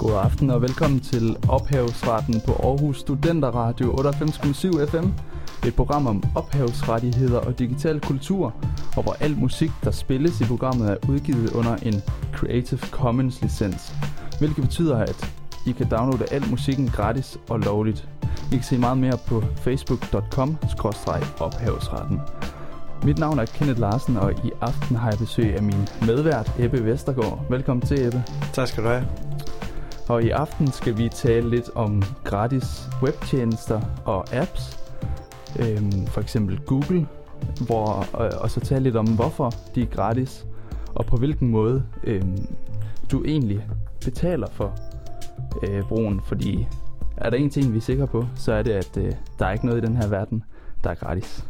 God aften og velkommen til Ophavsretten på Aarhus Studenter Radio 98,7 FM. Et program om ophavsrettigheder og digital kultur, og hvor al musik, der spilles i programmet, er udgivet under en Creative Commons licens. Hvilket betyder, at I kan downloade al musikken gratis og lovligt. I kan se meget mere på facebook.com-ophavsretten. Mit navn er Kenneth Larsen, og i aften har jeg besøg af min medvært, Ebbe Vestergaard. Velkommen til, Ebbe. Tak skal du have. Og i aften skal vi tale lidt om gratis webtjenester og apps. Øhm, for eksempel Google, hvor, og, og så tale lidt om, hvorfor de er gratis, og på hvilken måde øhm, du egentlig betaler for øh, brugen. Fordi er der en ting, vi er sikre på, så er det, at øh, der er ikke noget i den her verden, der er gratis.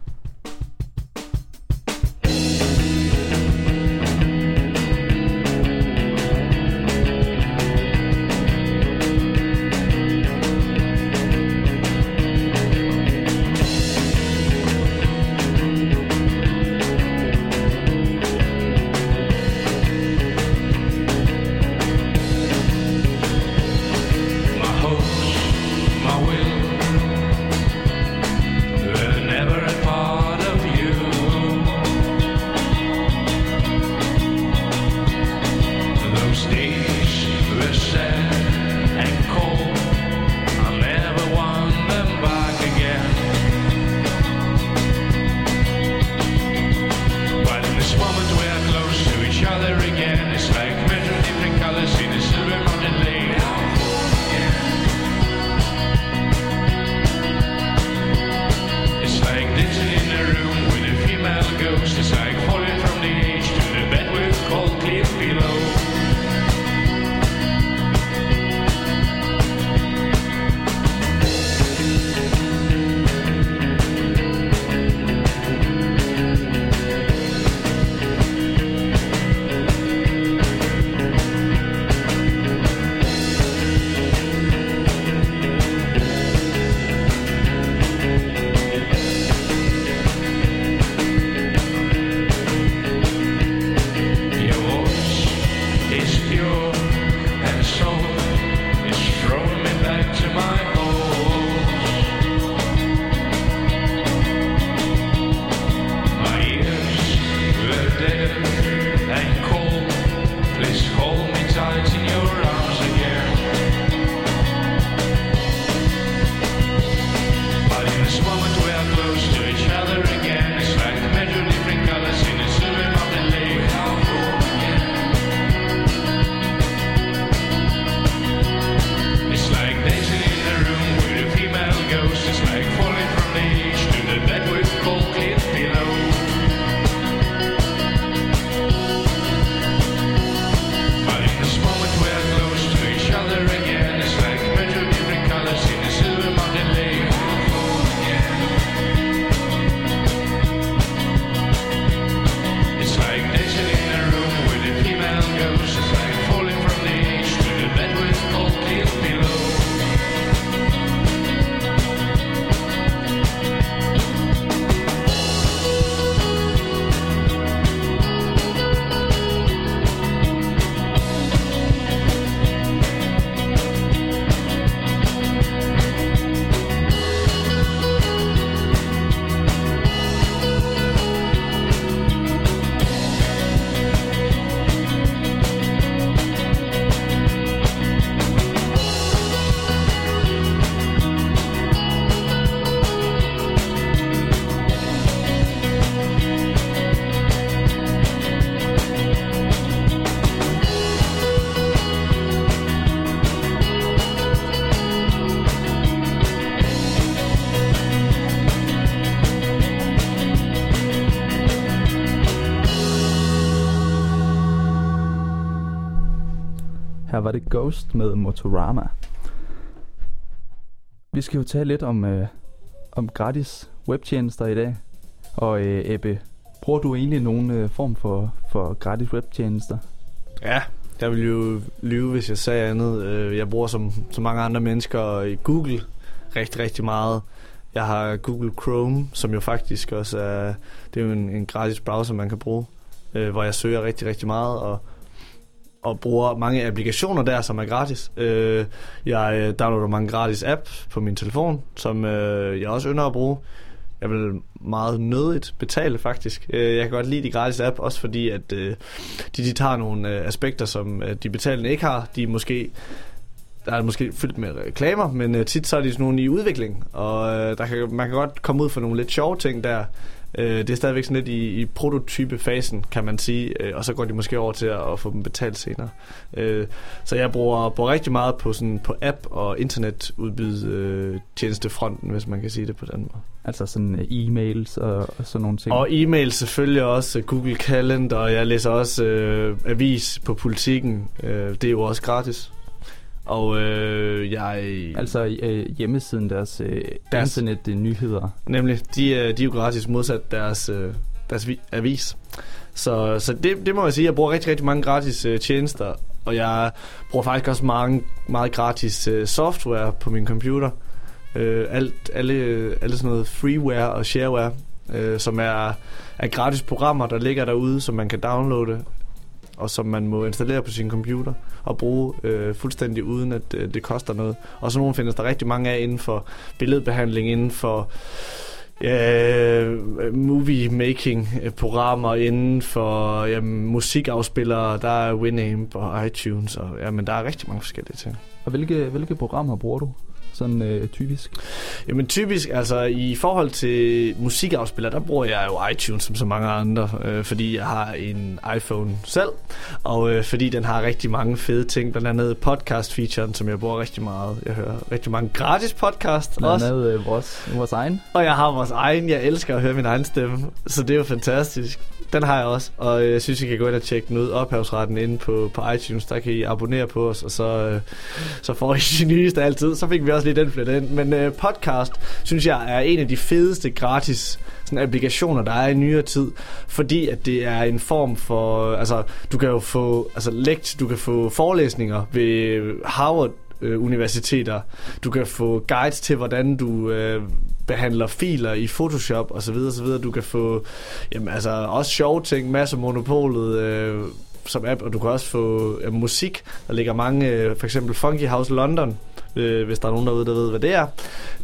Var det Ghost med Motorama. Vi skal jo tale lidt om, øh, om gratis webtjenester i dag. Og øh, Ebbe, bruger du egentlig nogen øh, form for, for gratis webtjenester? Ja, jeg ville jo lyve, hvis jeg sagde andet. Øh, jeg bruger som, som mange andre mennesker i Google rigtig, rigtig meget. Jeg har Google Chrome, som jo faktisk også er, det er jo en, en gratis browser, man kan bruge, øh, hvor jeg søger rigtig, rigtig meget. Og og bruger mange applikationer der, som er gratis. Øh, jeg øh, downloader mange gratis apps på min telefon, som øh, jeg også ynder at bruge. Jeg vil meget nødigt betale faktisk. Øh, Jeg kan godt lide de gratis app, også fordi at øh, de, de tager nogle øh, aspekter, som øh, de betalende ikke har. De er måske der er måske fyldt med reklamer, men øh, tit så er de sådan nogle i udvikling, og øh, der kan, man kan godt komme ud for nogle lidt sjove ting der. Øh, det er stadigvæk sådan lidt i, i prototypefasen, kan man sige, øh, og så går de måske over til at, at få dem betalt senere. Øh, så jeg bruger, bruger rigtig meget på, sådan, på app- og internetudbyd øh, tjenestefronten, hvis man kan sige det på den måde. Altså sådan øh, e-mails og, og sådan nogle ting. Og e-mail selvfølgelig også, øh, Google Calendar, og jeg læser også øh, avis på politikken. Øh, det er jo også gratis. Og øh, jeg... Altså øh, hjemmesiden deres, øh, Deres- internet øh, nyheder. Nemlig, de, er- de er jo gratis modsat deres, øh, deres vi- avis. Så, så det, det må jeg sige, jeg bruger rigtig, rigtig mange gratis øh, tjenester, og jeg bruger faktisk også mange, meget gratis øh, software på min computer. Øh, alt, alle, alle sådan noget freeware og shareware, øh, som er, er gratis programmer, der ligger derude, som man kan downloade, og som man må installere på sin computer og bruge øh, fuldstændig uden, at øh, det koster noget. Og så nogle findes der rigtig mange af inden for billedbehandling, inden for ja, movie-making-programmer, øh, inden for ja, musikafspillere, der er Winamp og iTunes, og ja, men der er rigtig mange forskellige ting. Og hvilke, hvilke programmer bruger du? Sådan øh, typisk. Jamen typisk, altså i forhold til musikafspillere, der bruger jeg jo iTunes som så mange andre, øh, fordi jeg har en iPhone selv, og øh, fordi den har rigtig mange fede ting, blandt andet podcast-featuren, som jeg bruger rigtig meget. Jeg hører rigtig mange gratis podcast Blandt også, andet øh, vores, vores egen. og jeg har vores egen, jeg elsker at høre min egen stemme, så det er jo fantastisk. Den har jeg også, og øh, jeg synes, I kan gå ind og tjekke den ud, ophavsretten inde på, på iTunes, der kan I abonnere på os, og så, øh, så får I de nyeste altid. Så fik vi også lige den flyttet ind. Men øh, podcast, synes jeg, er en af de fedeste gratis sådan applikationer, der er i nyere tid, fordi at det er en form for, øh, altså du kan jo få, altså lekt, du kan få forelæsninger ved Harvard øh, universiteter. Du kan få guides til, hvordan du øh, behandler filer i Photoshop osv. osv. Du kan få jamen, altså, også sjove ting, masser af monopolet øh, som app, og du kan også få øh, musik. Der ligger mange, øh, for eksempel Funky House London, øh, hvis der er nogen derude, der ved, hvad det er.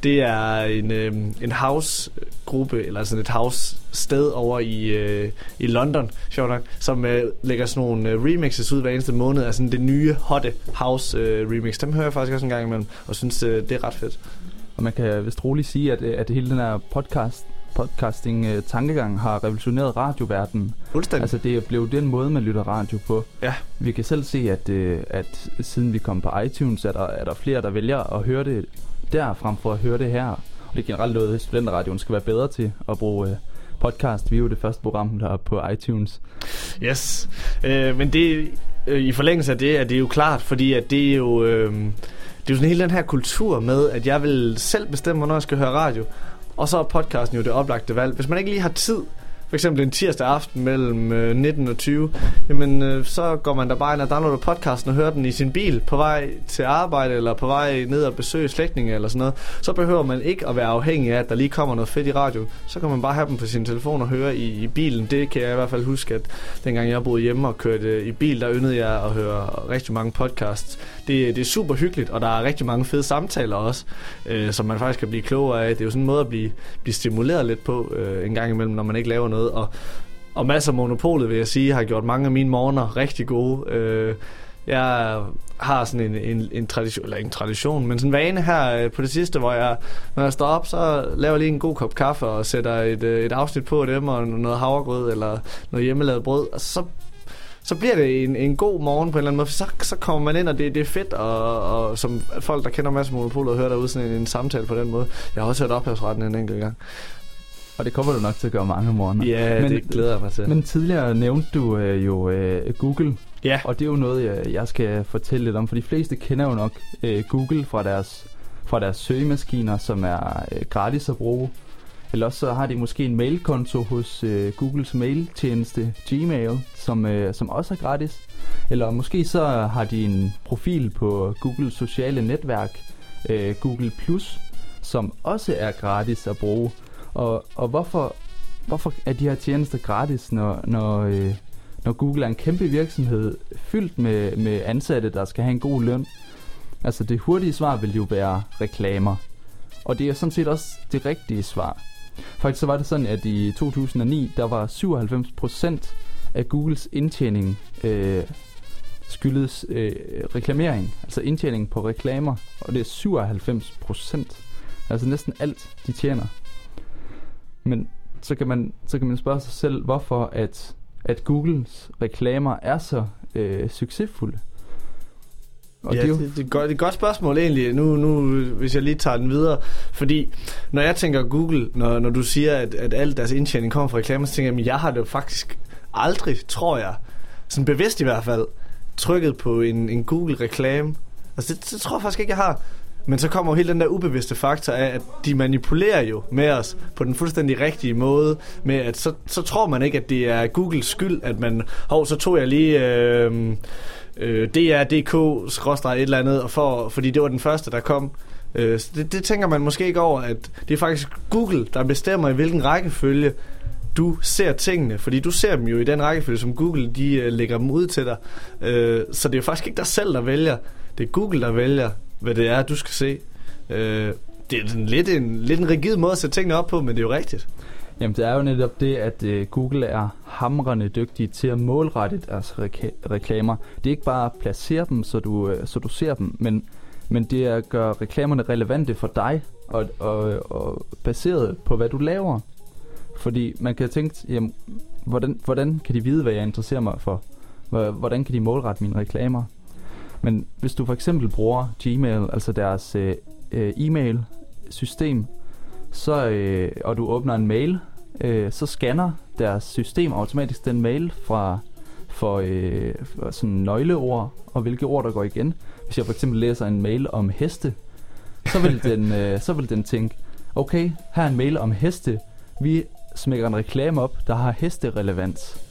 Det er en, øh, en house-gruppe, eller sådan et house-sted over i, øh, i London, sjovt nok, som øh, lægger sådan nogle øh, remixes ud hver eneste måned, altså sådan det nye, hotte house-remix. Øh, Dem hører jeg faktisk også en gang imellem, og synes, øh, det er ret fedt. Og man kan vist roligt sige, at, øh, at hele den her podcast, podcasting-tankegang har revolutioneret radioverdenen. Fuldstændig. Altså det er blevet den måde, man lytter radio på. Ja. Vi kan selv se, at, øh, at siden vi kom på iTunes, er der, er der flere, der vælger at høre det der, frem for at høre det her. Og det er generelt noget, studenterradioen skal være bedre til at bruge øh, podcast. Vi er jo det første program, der er på iTunes. Yes. Øh, men det, øh, i forlængelse af det, er det jo klart, fordi at det er jo... Øh, det er jo sådan hele den her kultur med, at jeg vil selv bestemme, hvornår jeg skal høre radio. Og så er podcasten jo det oplagte valg. Hvis man ikke lige har tid, for eksempel en tirsdag aften mellem øh, 19 og 20, jamen øh, så går man der bare ind og downloader podcasten og hører den i sin bil på vej til arbejde eller på vej ned og besøge slægtninge eller sådan noget. Så behøver man ikke at være afhængig af, at der lige kommer noget fedt i radio. Så kan man bare have dem på sin telefon og høre i, i bilen. Det kan jeg i hvert fald huske, at dengang jeg boede hjemme og kørte i bil, der yndede jeg at høre rigtig mange podcasts. Det, det er super hyggeligt, og der er rigtig mange fede samtaler også, øh, som man faktisk kan blive klogere af. Det er jo sådan en måde at blive, blive stimuleret lidt på øh, en gang imellem, når man ikke laver noget. Og, og masser af monopolet, vil jeg sige, har gjort mange af mine morgener rigtig gode. Øh, jeg har sådan en, en, en tradition, eller ikke en tradition, men sådan en vane her øh, på det sidste, hvor jeg, når jeg står op, så laver jeg lige en god kop kaffe og sætter et, øh, et afsnit på dem, og noget havregrød eller noget hjemmelavet brød, og så så bliver det en, en god morgen på en eller anden måde, så, så kommer man ind, og det, det er fedt, og, og som folk, der kender masser af monopolet, og hører derude sådan en, en samtale på den måde. Jeg har også hørt ophavsretten en enkelt gang. Og det kommer du nok til at gøre mange morgener. Ja, Men- det glæder jeg mig til. Men tidligere nævnte du øh, jo øh, Google, ja, og det er jo noget, jeg, jeg skal fortælle lidt om, for de fleste kender jo nok øh, Google fra deres, fra deres søgemaskiner, som er øh, gratis at bruge. Eller så har de måske en mailkonto hos øh, Googles mailtjeneste Gmail, som, øh, som også er gratis. Eller måske så har de en profil på Googles sociale netværk, øh, Google Plus, som også er gratis at bruge. Og, og hvorfor, hvorfor er de her tjenester gratis, når, når, øh, når Google er en kæmpe virksomhed, fyldt med, med ansatte, der skal have en god løn. Altså det hurtige svar vil jo være reklamer. Og det er sådan set også det rigtige svar. Faktisk så var det sådan, at i 2009, der var 97% af Googles indtjening øh, skyldes øh, reklamering. Altså indtjening på reklamer. Og det er 97%. Altså næsten alt, de tjener. Men så kan man, så kan man spørge sig selv, hvorfor at, at Googles reklamer er så øh, succesfulde. Og ja, det, er det, er godt, det er et godt spørgsmål egentlig, nu, nu, hvis jeg lige tager den videre. Fordi når jeg tænker Google, når, når du siger, at, at alt deres indtjening kommer fra reklamer, så tænker jeg, at jeg har det jo faktisk aldrig, tror jeg, sådan bevidst i hvert fald, trykket på en, en Google-reklame. Altså det, det tror jeg faktisk ikke, jeg har. Men så kommer jo hele den der ubevidste faktor af, at de manipulerer jo med os på den fuldstændig rigtige måde, med at så, så tror man ikke, at det er Googles skyld, at man, hov, så tog jeg lige øh, øh, DR.dk, et eller andet, og for, fordi det var den første, der kom. Øh, så det, det tænker man måske ikke over, at det er faktisk Google, der bestemmer i hvilken rækkefølge du ser tingene, fordi du ser dem jo i den rækkefølge, som Google de øh, lægger dem ud til dig. Øh, så det er jo faktisk ikke dig selv, der vælger. Det er Google, der vælger, hvad det er, du skal se. Øh, det er sådan lidt en, lidt en rigid måde at sætte tingene op på, men det er jo rigtigt. Jamen det er jo netop det, at øh, Google er hamrende dygtige til at målrette deres reka- reklamer. Det er ikke bare at placere dem, så du, øh, så du ser dem, men, men det er at gøre reklamerne relevante for dig, og, og, og baseret på, hvad du laver. Fordi man kan tænke, jamen, hvordan, hvordan kan de vide, hvad jeg interesserer mig for? Hvordan kan de målrette mine reklamer? Men hvis du for eksempel bruger Gmail, altså deres øh, øh, e-mail-system, så, øh, og du åbner en mail, øh, så scanner deres system automatisk den mail fra for, øh, for sådan nøgleord og hvilke ord der går igen. Hvis jeg for eksempel læser en mail om heste, så vil den, øh, så vil den tænke, okay, her er en mail om heste. Vi smækker en reklame op, der har hesterelevans.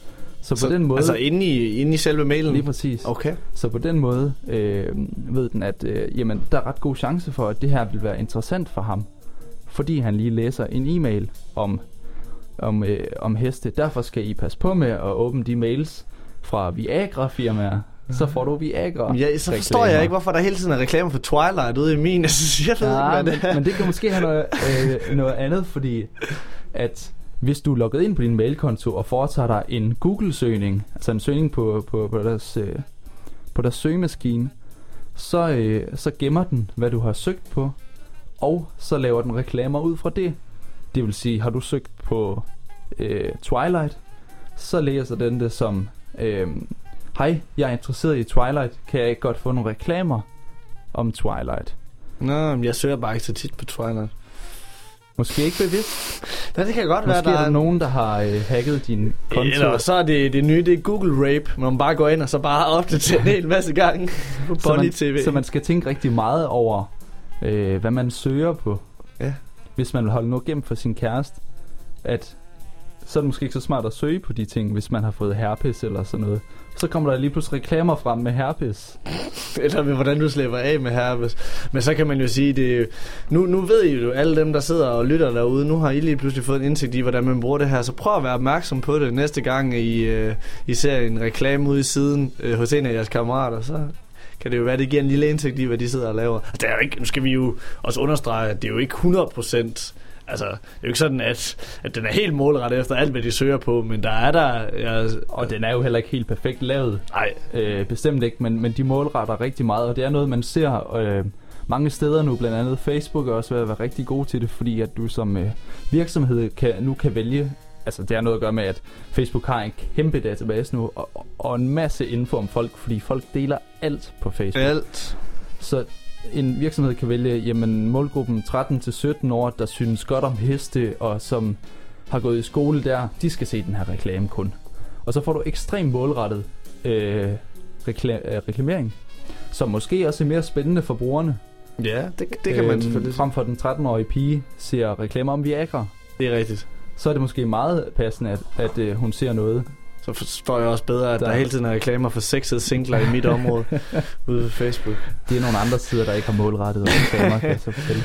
Så på Så, den måde... Altså inde i, inde i selve mailen? Lige præcis. Okay. Så på den måde øh, ved den, at øh, jamen, der er ret god chance for, at det her vil være interessant for ham. Fordi han lige læser en e-mail om, om, øh, om heste. Derfor skal I passe på med at åbne de mails fra Viagra-firmaer. Så får du Viagra. Ja, så forstår jeg ikke, hvorfor der hele tiden er reklamer for Twilight ude i min. Altså, jeg ved Ja, ikke, men, hvad det er. men det kan måske have noget, øh, noget andet, fordi at hvis du er logget ind på din mailkonto og foretager dig en Google-søgning, altså en søgning på, på, på, deres, øh, på deres søgemaskine, så, øh, så gemmer den, hvad du har søgt på, og så laver den reklamer ud fra det. Det vil sige, har du søgt på øh, Twilight, så læser den det som, øh, hej, jeg er interesseret i Twilight, kan jeg ikke godt få nogle reklamer om Twilight? Nå, men jeg søger bare ikke så tit på Twilight. Måske ikke bevidst. Ja, det kan godt være, Måske der er der er nogen, der har øh, hacket din konto. Eller så er det det nye, det er Google Rape. Man bare går ind og så bare opdaterer en hel masse gange på Bonnie TV. så man skal tænke rigtig meget over, øh, hvad man søger på. Ja. Hvis man vil holde noget gemt for sin kæreste, at så er det måske ikke så smart at søge på de ting, hvis man har fået herpes eller sådan noget. Så kommer der lige pludselig reklamer frem med herpes. Eller med, hvordan du slipper af med herpes. Men så kan man jo sige, det nu, nu ved I jo, alle dem, der sidder og lytter derude, nu har I lige pludselig fået en indsigt i, hvordan man bruger det her. Så prøv at være opmærksom på det næste gang, I, øh, I ser en reklame ude i siden øh, hos en af jeres kammerater. Så kan det jo være, det giver en lille indsigt i, hvad de sidder og laver. Det er jo ikke, nu skal vi jo også understrege, at det er jo ikke 100% Altså, det er jo ikke sådan, at, at den er helt målrettet efter alt, hvad de søger på, men der er der... Ja, Og den er jo heller ikke helt perfekt lavet. Nej, Øh, bestemt ikke, men, men de målretter rigtig meget, og det er noget, man ser øh, mange steder nu, blandt andet Facebook er også ved at være rigtig god til det, fordi at du som øh, virksomhed kan, nu kan vælge, altså det har noget at gøre med, at Facebook har en kæmpe database nu, og, og en masse info om folk, fordi folk deler alt på Facebook. alt. Så en virksomhed kan vælge, jamen målgruppen 13-17 år, der synes godt om heste, og som har gået i skole der, de skal se den her reklame kun. Og så får du ekstremt målrettet øh, rekla- øh, reklamering, som måske også er mere spændende for brugerne. Ja, det, det kan man Øhm, selvfølgelig. Frem for den 13-årige pige ser reklamer om Viagra. Det er rigtigt. Så er det måske meget passende, at, at øh, hun ser noget. Så forstår jeg også bedre, at der, Der- hele tiden er reklamer for sexede singler i mit område ude på Facebook. Det er nogle andre sider, der ikke har målrettet reklamer, kan jeg så fortælle.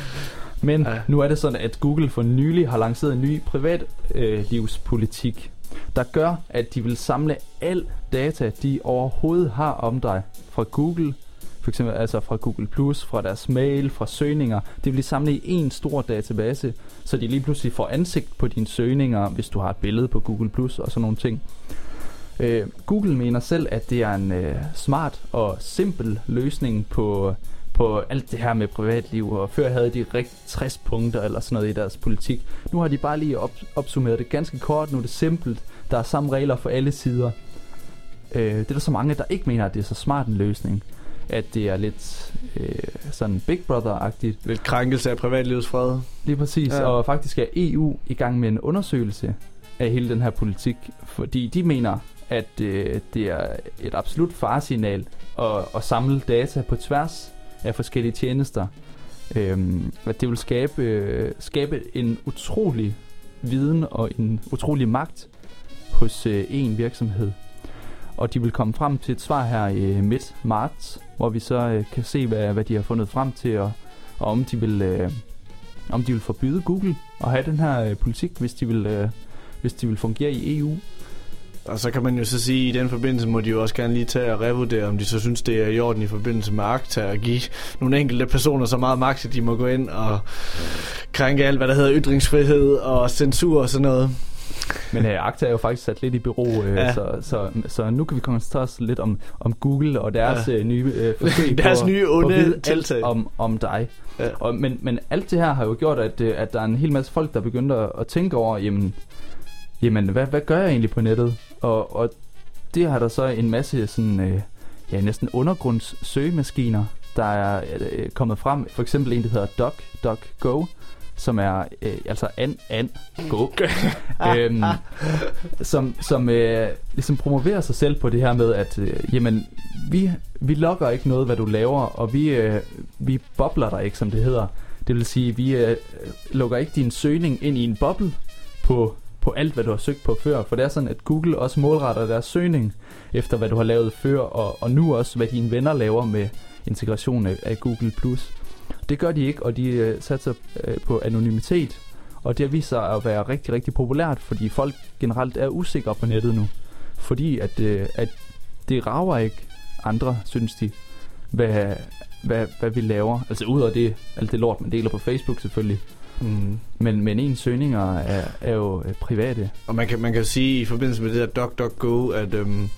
Men Ja. nu er det sådan, at Google for nylig har lanceret en ny privatlivspolitik. Øh, der gør, at de vil samle al data, de overhovedet har om dig fra Google, for eksempel altså fra Google+, Plus, fra deres mail, fra søgninger. Det vil de samle i en stor database, så de lige pludselig får ansigt på dine søgninger, hvis du har et billede på Google+, Plus og sådan nogle ting. Øh, Google mener selv, at det er en øh, smart og simpel løsning på, på alt det her med privatliv, og før havde de rigtig 60 punkter eller sådan noget i deres politik. Nu har de bare lige op, opsummeret det ganske kort, nu er det simpelt, der er samme regler for alle sider. Øh, det er der så mange, der ikke mener, at det er så smart en løsning. At det er lidt øh, sådan Big Brother-agtigt. Lidt krænkelse af privatlivets fred. Lige præcis, Ja. og faktisk er EU i gang med en undersøgelse af hele den her politik, fordi de mener, at øh, det er et absolut faresignal at, at samle data på tværs af forskellige tjenester. Øhm, at det vil skabe, øh, skabe en utrolig viden og en utrolig magt hos øh, en virksomhed. Og de vil komme frem til et svar her i midt marts, hvor vi så øh, kan se, hvad, hvad de har fundet frem til, og, og om de vil... Øh, om de vil forbyde Google at have den her øh, politik, hvis de vil, øh, hvis de vil fungere i EU. Og så kan man jo så sige, at i den forbindelse må de jo også gerne lige tage og revurdere, om de så synes, det er i orden i forbindelse med akta at give nogle enkelte personer så meget magt, at de må gå ind og krænke alt, hvad der hedder ytringsfrihed og censur og sådan noget. Men øh, Akta er jo faktisk sat lidt i bero, øh, Ja. så, så, så nu kan vi koncentrere os lidt om, om Google og deres Ja. øh, nye øh, forsøg Deres på, nye at onde vide alt om, om dig. Ja. Og, men, men alt det her har jo gjort, at, øh, at der er en hel masse folk, der begynder at, at tænke over, jamen, jamen hvad, hvad gør jeg egentlig på nettet? Og, og det har der så en masse sådan, øh, ja, næsten undergrundssøgemaskiner, der er øh, kommet frem. For eksempel en, der hedder DuckDuckGo, som er øh, altså an, an, go, øhm, som, som øh, ligesom promoverer sig selv på det her med, at øh, jamen, vi, vi logger ikke noget, hvad du laver, og vi, øh, vi bobler dig ikke, som det hedder. Det vil sige, vi øh, lukker ikke din søgning ind i en boble på, på alt, hvad du har søgt på før. For det er sådan, at Google også målretter deres søgning efter, hvad du har lavet før, og, og nu også, hvad dine venner laver med integration af, af Google+. Det gør de ikke, og de øh, satser øh, på anonymitet. Og det har vist sig at være rigtig, rigtig populært, fordi folk generelt er usikre på nettet nu. Fordi at, øh, at det rager ikke andre, synes de, hvad, hvad, hvad vi laver. Altså ud af det, alt det lort, man deler på Facebook selvfølgelig. Mm. Men, men ens søgninger er, er jo øh, private. Og man kan, man kan sige i forbindelse med det der DuckDuckGo, at øhm,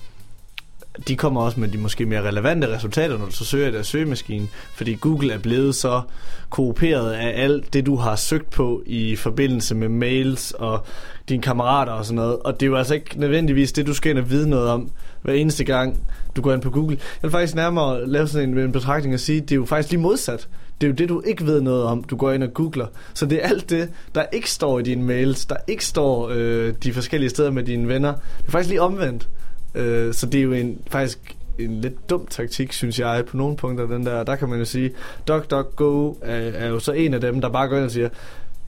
de kommer også med de måske mere relevante resultater, når du så søger i deres søgemaskine. Fordi Google er blevet så kooperet af alt det, du har søgt på i forbindelse med mails og dine kammerater og sådan noget. Og det er jo altså ikke nødvendigvis det, du skal ind og vide noget om hver eneste gang, du går ind på Google. Jeg vil faktisk nærmere lave sådan en, en betragtning og sige, det er jo faktisk lige modsat. Det er jo det, du ikke ved noget om, du går ind og googler. Så det er alt det, der ikke står i dine mails, der ikke står øh, de forskellige steder med dine venner. Det er faktisk lige omvendt. Øh, så det er jo en, faktisk en lidt dum taktik, synes jeg, på nogle punkter. Den der, der kan man jo sige, DuckDuckGo er, er jo så en af dem, der bare går ind og siger,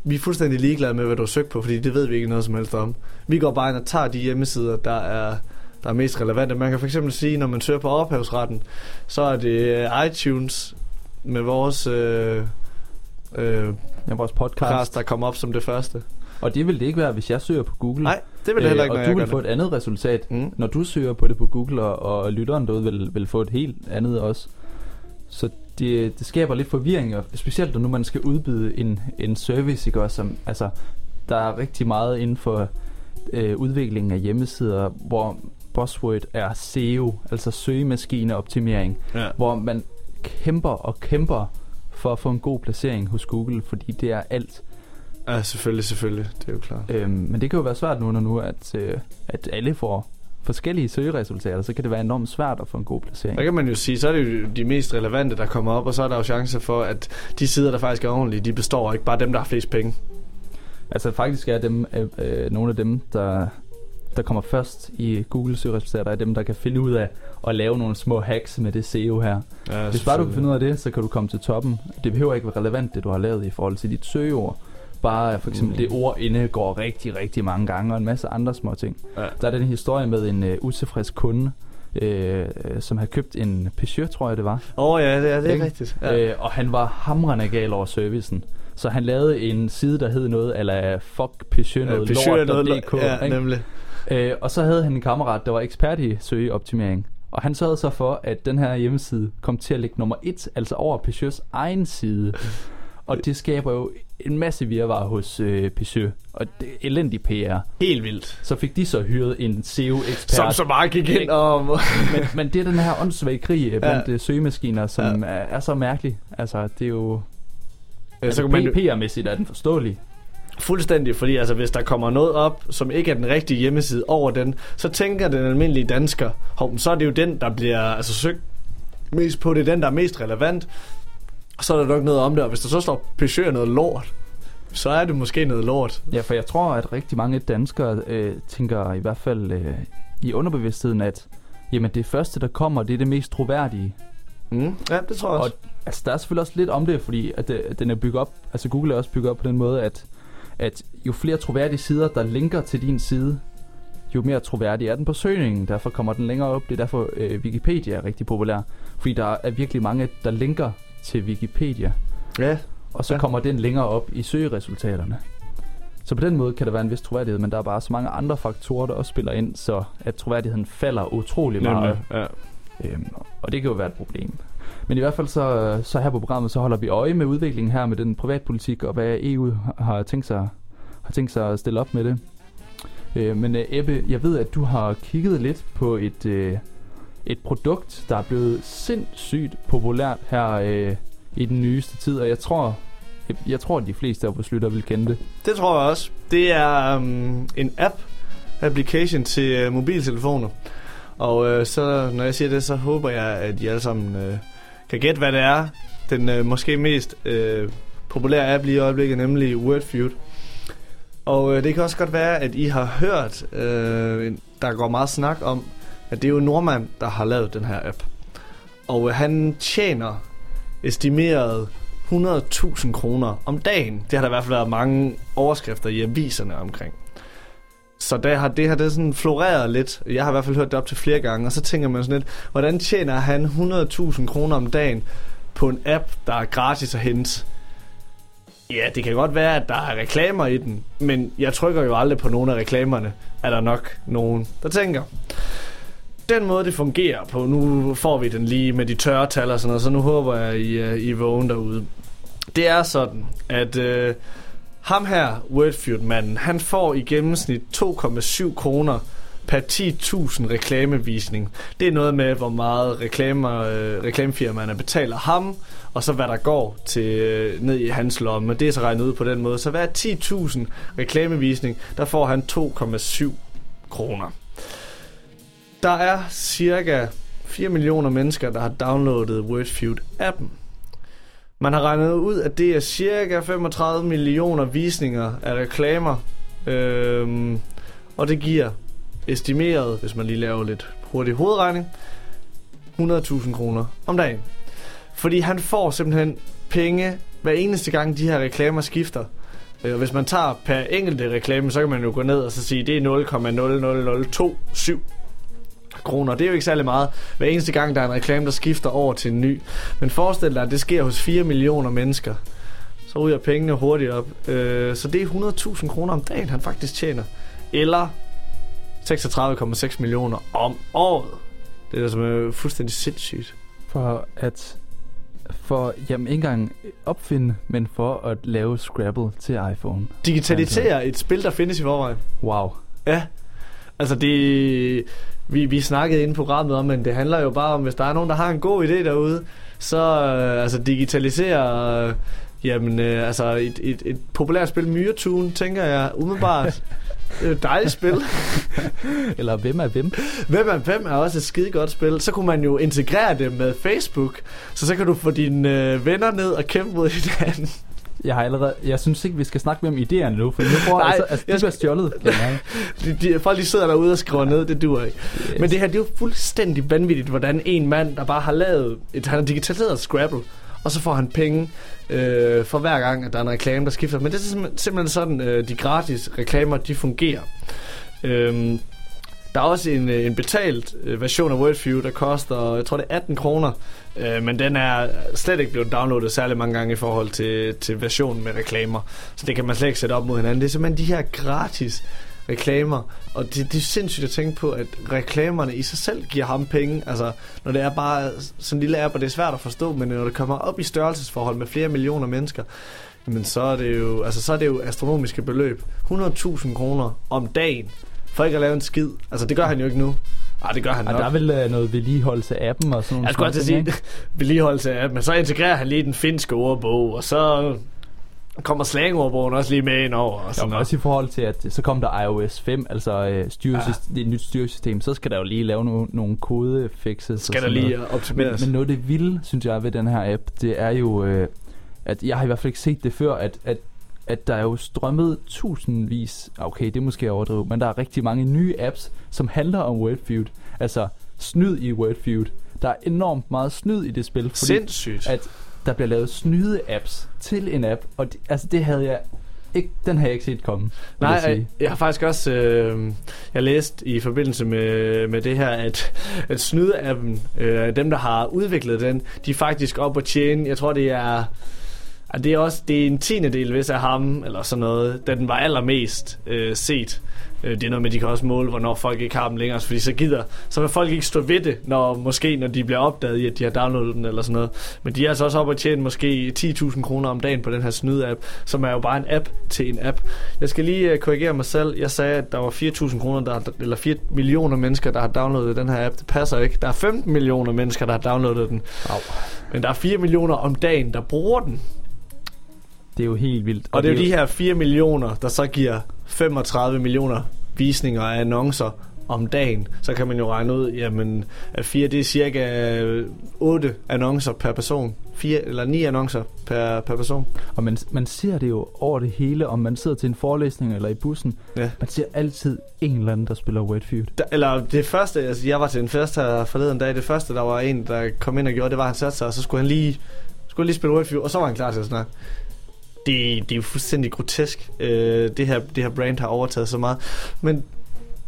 vi er fuldstændig ligeglade med, hvad du har søgt på, fordi det ved vi ikke noget som helst om. Vi går bare ind og tager de hjemmesider, der er, der er mest relevante. Man kan for eksempel sige, når man søger på ophavsretten, så er det øh, iTunes med vores øh, øh, Ja, vores podcast. podcast, der kommer op som det første. Og det vil det ikke være, hvis jeg søger på Google. Nej, det vil det heller ikke, øh, og du vil få det. et andet resultat, Mm. når du søger på det på Google, og, og lytteren derude vil, vil få et helt andet også. Så det, det skaber lidt forvirring, og specielt når nu man skal udbyde en, en service, ikke også, som, altså, der er rigtig meget inden for øh, udviklingen af hjemmesider, hvor buzzword er SEO, altså søgemaskineoptimering, Ja. hvor man kæmper og kæmper for at få en god placering hos Google, fordi det er alt. Ja, selvfølgelig, selvfølgelig. Det er jo klart. Øhm, men det kan jo være svært nu, når nu at, øh, at alle får forskellige søgeresultater, så kan det være enormt svært at få en god placering. Der kan man jo sige, så er det jo de mest relevante, der kommer op, og så er der jo chancer for, at de sider, der faktisk er ordentlige, de består ikke bare dem, der har flest penge. Altså faktisk er dem, øh, øh, nogle af dem, der, der kommer først i Google søgeresultater, er dem, der kan finde ud af at lave nogle små hacks med det SEO her. Ja, Hvis bare du kan finde ud af det, så kan du komme til toppen. Det behøver ikke være relevant, det du har lavet i forhold til dit søgeord. Bare for eksempel Mm. det ord inde går rigtig, rigtig mange gange, og en masse andre små ting. Ja. Der er den historie med en øh, utilfreds kunde, øh, som har købt en Peugeot, tror jeg det var. Åh oh, ja, det er, det er Ikke? rigtigt. Ja. Ja. Øh, og han var hamrende gal over servicen. Så han lavede en side, der hed noget, eller fuck Peugeot, noget Peugeot lort.dk. noget, ja, ikke? nemlig. Øh, og så havde han en kammerat, der var ekspert i søgeoptimering. Og han sørgede så for, at den her hjemmeside kom til at ligge nummer et, altså over Peugeots egen side. Og det skaber jo en masse virvar hos øh, Peugeot, og det elendig PR. Helt vildt. Så fik de så hyret en SEO-ekspert. Som så bare gik ind og... men, men det er den her åndssvage krig øh, blandt ja. søgemaskiner, som ja. er, er så mærkelig. Altså, det er jo... Ja, Altså, så man, PR-mæssigt er den forståelig. Fuldstændig, fordi altså, hvis der kommer noget op, som ikke er den rigtige hjemmeside over den, så tænker den almindelige dansker, hov, så er det jo den, der bliver altså, søgt mest på, det er den, der er mest relevant. Så er der nok noget om det, og hvis der så står Peugeot noget lort, så er det måske noget lort. Ja, for jeg tror, at rigtig mange danskere øh, tænker i hvert fald øh, i underbevidstheden, at jamen, det første, der kommer, det er det mest troværdige. Mm. Ja, det tror jeg Og også. altså, der er selvfølgelig også lidt om det, fordi at, at den er bygget op, altså Google er også bygget op på den måde, at, at jo flere troværdige sider, der linker til din side, jo mere troværdig er den på søgningen. Derfor kommer den længere op. Det er derfor øh, Wikipedia er rigtig populær. Fordi der er virkelig mange, der linker til Wikipedia. Ja, Og så Ja. kommer den længere op i søgeresultaterne. Så på den måde kan der være en vis troværdighed, men der er bare så mange andre faktorer, der også spiller ind, så at troværdigheden falder utrolig meget. Ja. Øhm, og det kan jo være et problem. Men i hvert fald så, så her på programmet, så holder vi øje med udviklingen her med den privatpolitik, og hvad EU har tænkt sig, har tænkt sig at stille op med det. Øh, men øh, Ebbe, jeg ved, at du har kigget lidt på et, øh, et produkt, der er blevet sindssygt populært her øh, i den nyeste tid, og jeg tror, jeg, jeg tror, at de fleste af vores lytter vil kende det. Det tror jeg også. Det er um, en app, application til uh, mobiltelefoner. Og uh, så når jeg siger det, så håber jeg, at I alle sammen uh, kan gætte, hvad det er. Den uh, måske mest uh, populære app lige i øjeblikket, nemlig Wordfeud. Og uh, det kan også godt være, at I har hørt, uh, der går meget snak om, at det er jo en nordmand, der har lavet den her app. Og øh, han tjener estimeret 100.000 kroner om dagen. Det har der i hvert fald været mange overskrifter i aviserne omkring. Så der har det her det sådan floreret lidt. Jeg har i hvert fald hørt det op til flere gange, og så tænker man sådan lidt, hvordan tjener han 100.000 kroner om dagen på en app, der er gratis at hente? Ja, det kan godt være, at der er reklamer i den, men jeg trykker jo aldrig på nogle af reklamerne. Er der nok nogen, der tænker. Den måde, det fungerer på, nu får vi den lige med de tørre tal og sådan noget, så nu håber jeg, I, øh, I er vågen derude. Det er sådan, at øh, ham her, Wordfeud-manden, han får i gennemsnit 2,7 kroner per 10.000 reklamevisning. Det er noget med, hvor meget reklamer, øh, reklamefirmaerne betaler ham, og så hvad der går til øh, ned i hans lomme. Det er så regnet ud på den måde. Så hver 10.000 reklamevisning, der får han 2,7 kroner. Der er cirka 4 millioner mennesker, der har downloadet Wordfeud-appen. Man har regnet ud, at det er cirka 35 millioner visninger af reklamer. Øhm, og det giver estimeret, hvis man lige laver lidt hurtig hovedregning, 100.000 kroner om dagen. Fordi han får simpelthen penge hver eneste gang, de her reklamer skifter. Øh, og hvis man tager per enkelte reklame, så kan man jo gå ned og så sige, det er 0,00027 kroner. Det er jo ikke særlig meget. Hver eneste gang, der er en reklame, der skifter over til en ny. Men forestil dig, at det sker hos 4 millioner mennesker. Så ryger pengene hurtigt op. Øh, så det er 100.000 kroner om dagen, han faktisk tjener. Eller 36,6 millioner om året. Det er da som er fuldstændig sindssygt. For at for, jamen ikke engang opfinde, men for at lave Scrabble til iPhone. Digitalisere et spil, der findes i forvejen. Wow. Ja. Altså det... Vi, vi snakkede inde på programmet om, men det handler jo bare om, hvis der er nogen, der har en god idé derude, så øh, altså digitalisere... Øh, jamen, øh, altså et, et, et populært spil, Myretune, tænker jeg umiddelbart. Det er et dejligt spil. Eller hvem er hvem? Hvem er hvem er også et skide godt spil. Så kunne man jo integrere det med Facebook, så så kan du få dine øh, venner ned og kæmpe mod hinanden. Jeg har allerede, jeg synes ikke, vi skal snakke mere om idéerne nu, for nu får Nej, altså, altså, de jeg bliver skal- stjålet. De, de, folk de sidder derude og skriver ned, det duer ikke. Yes. Men det her, det er jo fuldstændig vanvittigt, hvordan en mand, der bare har lavet, et, han har digitaliseret Scrabble, og så får han penge øh, for hver gang, at der er en reklame, der skifter. Men det er simpelthen, simpelthen sådan, øh, de gratis reklamer, de fungerer. Øhm, der er også en, øh, en betalt øh, version af Wordview, der koster, jeg tror det er 18 kroner, øh, men den er slet ikke blevet downloadet særlig mange gange i forhold til, til versionen med reklamer. Så det kan man slet ikke sætte op mod hinanden. Det er simpelthen de her gratis reklamer. Og det, det er sindssygt at tænke på, at reklamerne i sig selv giver ham penge. Altså, når det er bare sådan en lille app, og det er svært at forstå, men når det kommer op i størrelsesforhold med flere millioner mennesker, men så er det jo, altså, så er det jo astronomiske beløb. 100.000 kroner om dagen for ikke at lave en skid. Altså, det gør han jo ikke nu. Ah, det gør han Og nok. der er vel øh, noget vedligeholdelse af appen og sådan nogle Jeg skulle også ting, sige, vedligeholdelse af, men så integrerer han lige den finske ordbog, og så kommer slangordbogen også lige med ind over. Og sådan noget. også i forhold til, at så kom der iOS 5, altså øh, styresystem, ja. et nyt styresystem, så skal der jo lige lave nogle, nogle kodefixes. Skal og der lige noget. optimeres. Men, men noget det vilde, synes jeg, ved den her app, det er jo, øh, at jeg har i hvert fald ikke set det før, at, at, at der er jo strømmet tusindvis, okay, det er måske overdrevet, men der er rigtig mange nye apps, som handler om Wordfeud. Altså snyd i Wordfeud. Der er enormt meget snyd i det spil, fordi Sindssygt. at der bliver lavet snyde apps til en app, og det, altså det havde jeg ikke, den havde jeg ikke set komme. Nej, jeg sige. jeg, har faktisk også øh, jeg læst i forbindelse med, med det her, at, at snyde-appen, øh, dem der har udviklet den, de er faktisk op at tjene, jeg tror det er, at det er også det er en tiende del hvis af ham, eller sådan noget, da den var allermest øh, set. Øh, Det er noget med, at de kan også måle, hvornår folk ikke har dem længere, fordi så gider, så vil folk ikke stå ved det, når måske når de bliver opdaget i, at de har downloadet den eller sådan noget. Men de er altså også oppe at tjene måske 10.000 kroner om dagen på den her snyde-app, som er jo bare en app til en app. Jeg skal lige øh, korrigere mig selv. Jeg sagde, at der var 4.000 kroner, der, eller 4 millioner mennesker, der har downloadet den her app. Det passer ikke. Der er 15 millioner mennesker, der har downloadet den. Au. Men der er 4 millioner om dagen, der bruger den. Det er jo helt vildt. Og det er jo de her 4 millioner, der så giver 35 millioner visninger af annoncer om dagen. Så kan man jo regne ud, jamen, at 4 det er cirka 8 annoncer per person. 4 eller 9 annoncer per, per person. Og man, man ser det jo over det hele, om man sidder til en forelæsning eller i bussen. Ja. Man ser altid en eller anden, der spiller Wordfeud. Der, eller det første, altså jeg var til en fest her forleden dag, det første, der var en, der kom ind og gjorde, det var, at han satte sig, og så skulle han lige, skulle lige spille Wordfeud, og så var han klar til at snakke. Det, det er jo fuldstændig grotesk, øh, det, her, det her brand har overtaget så meget. Men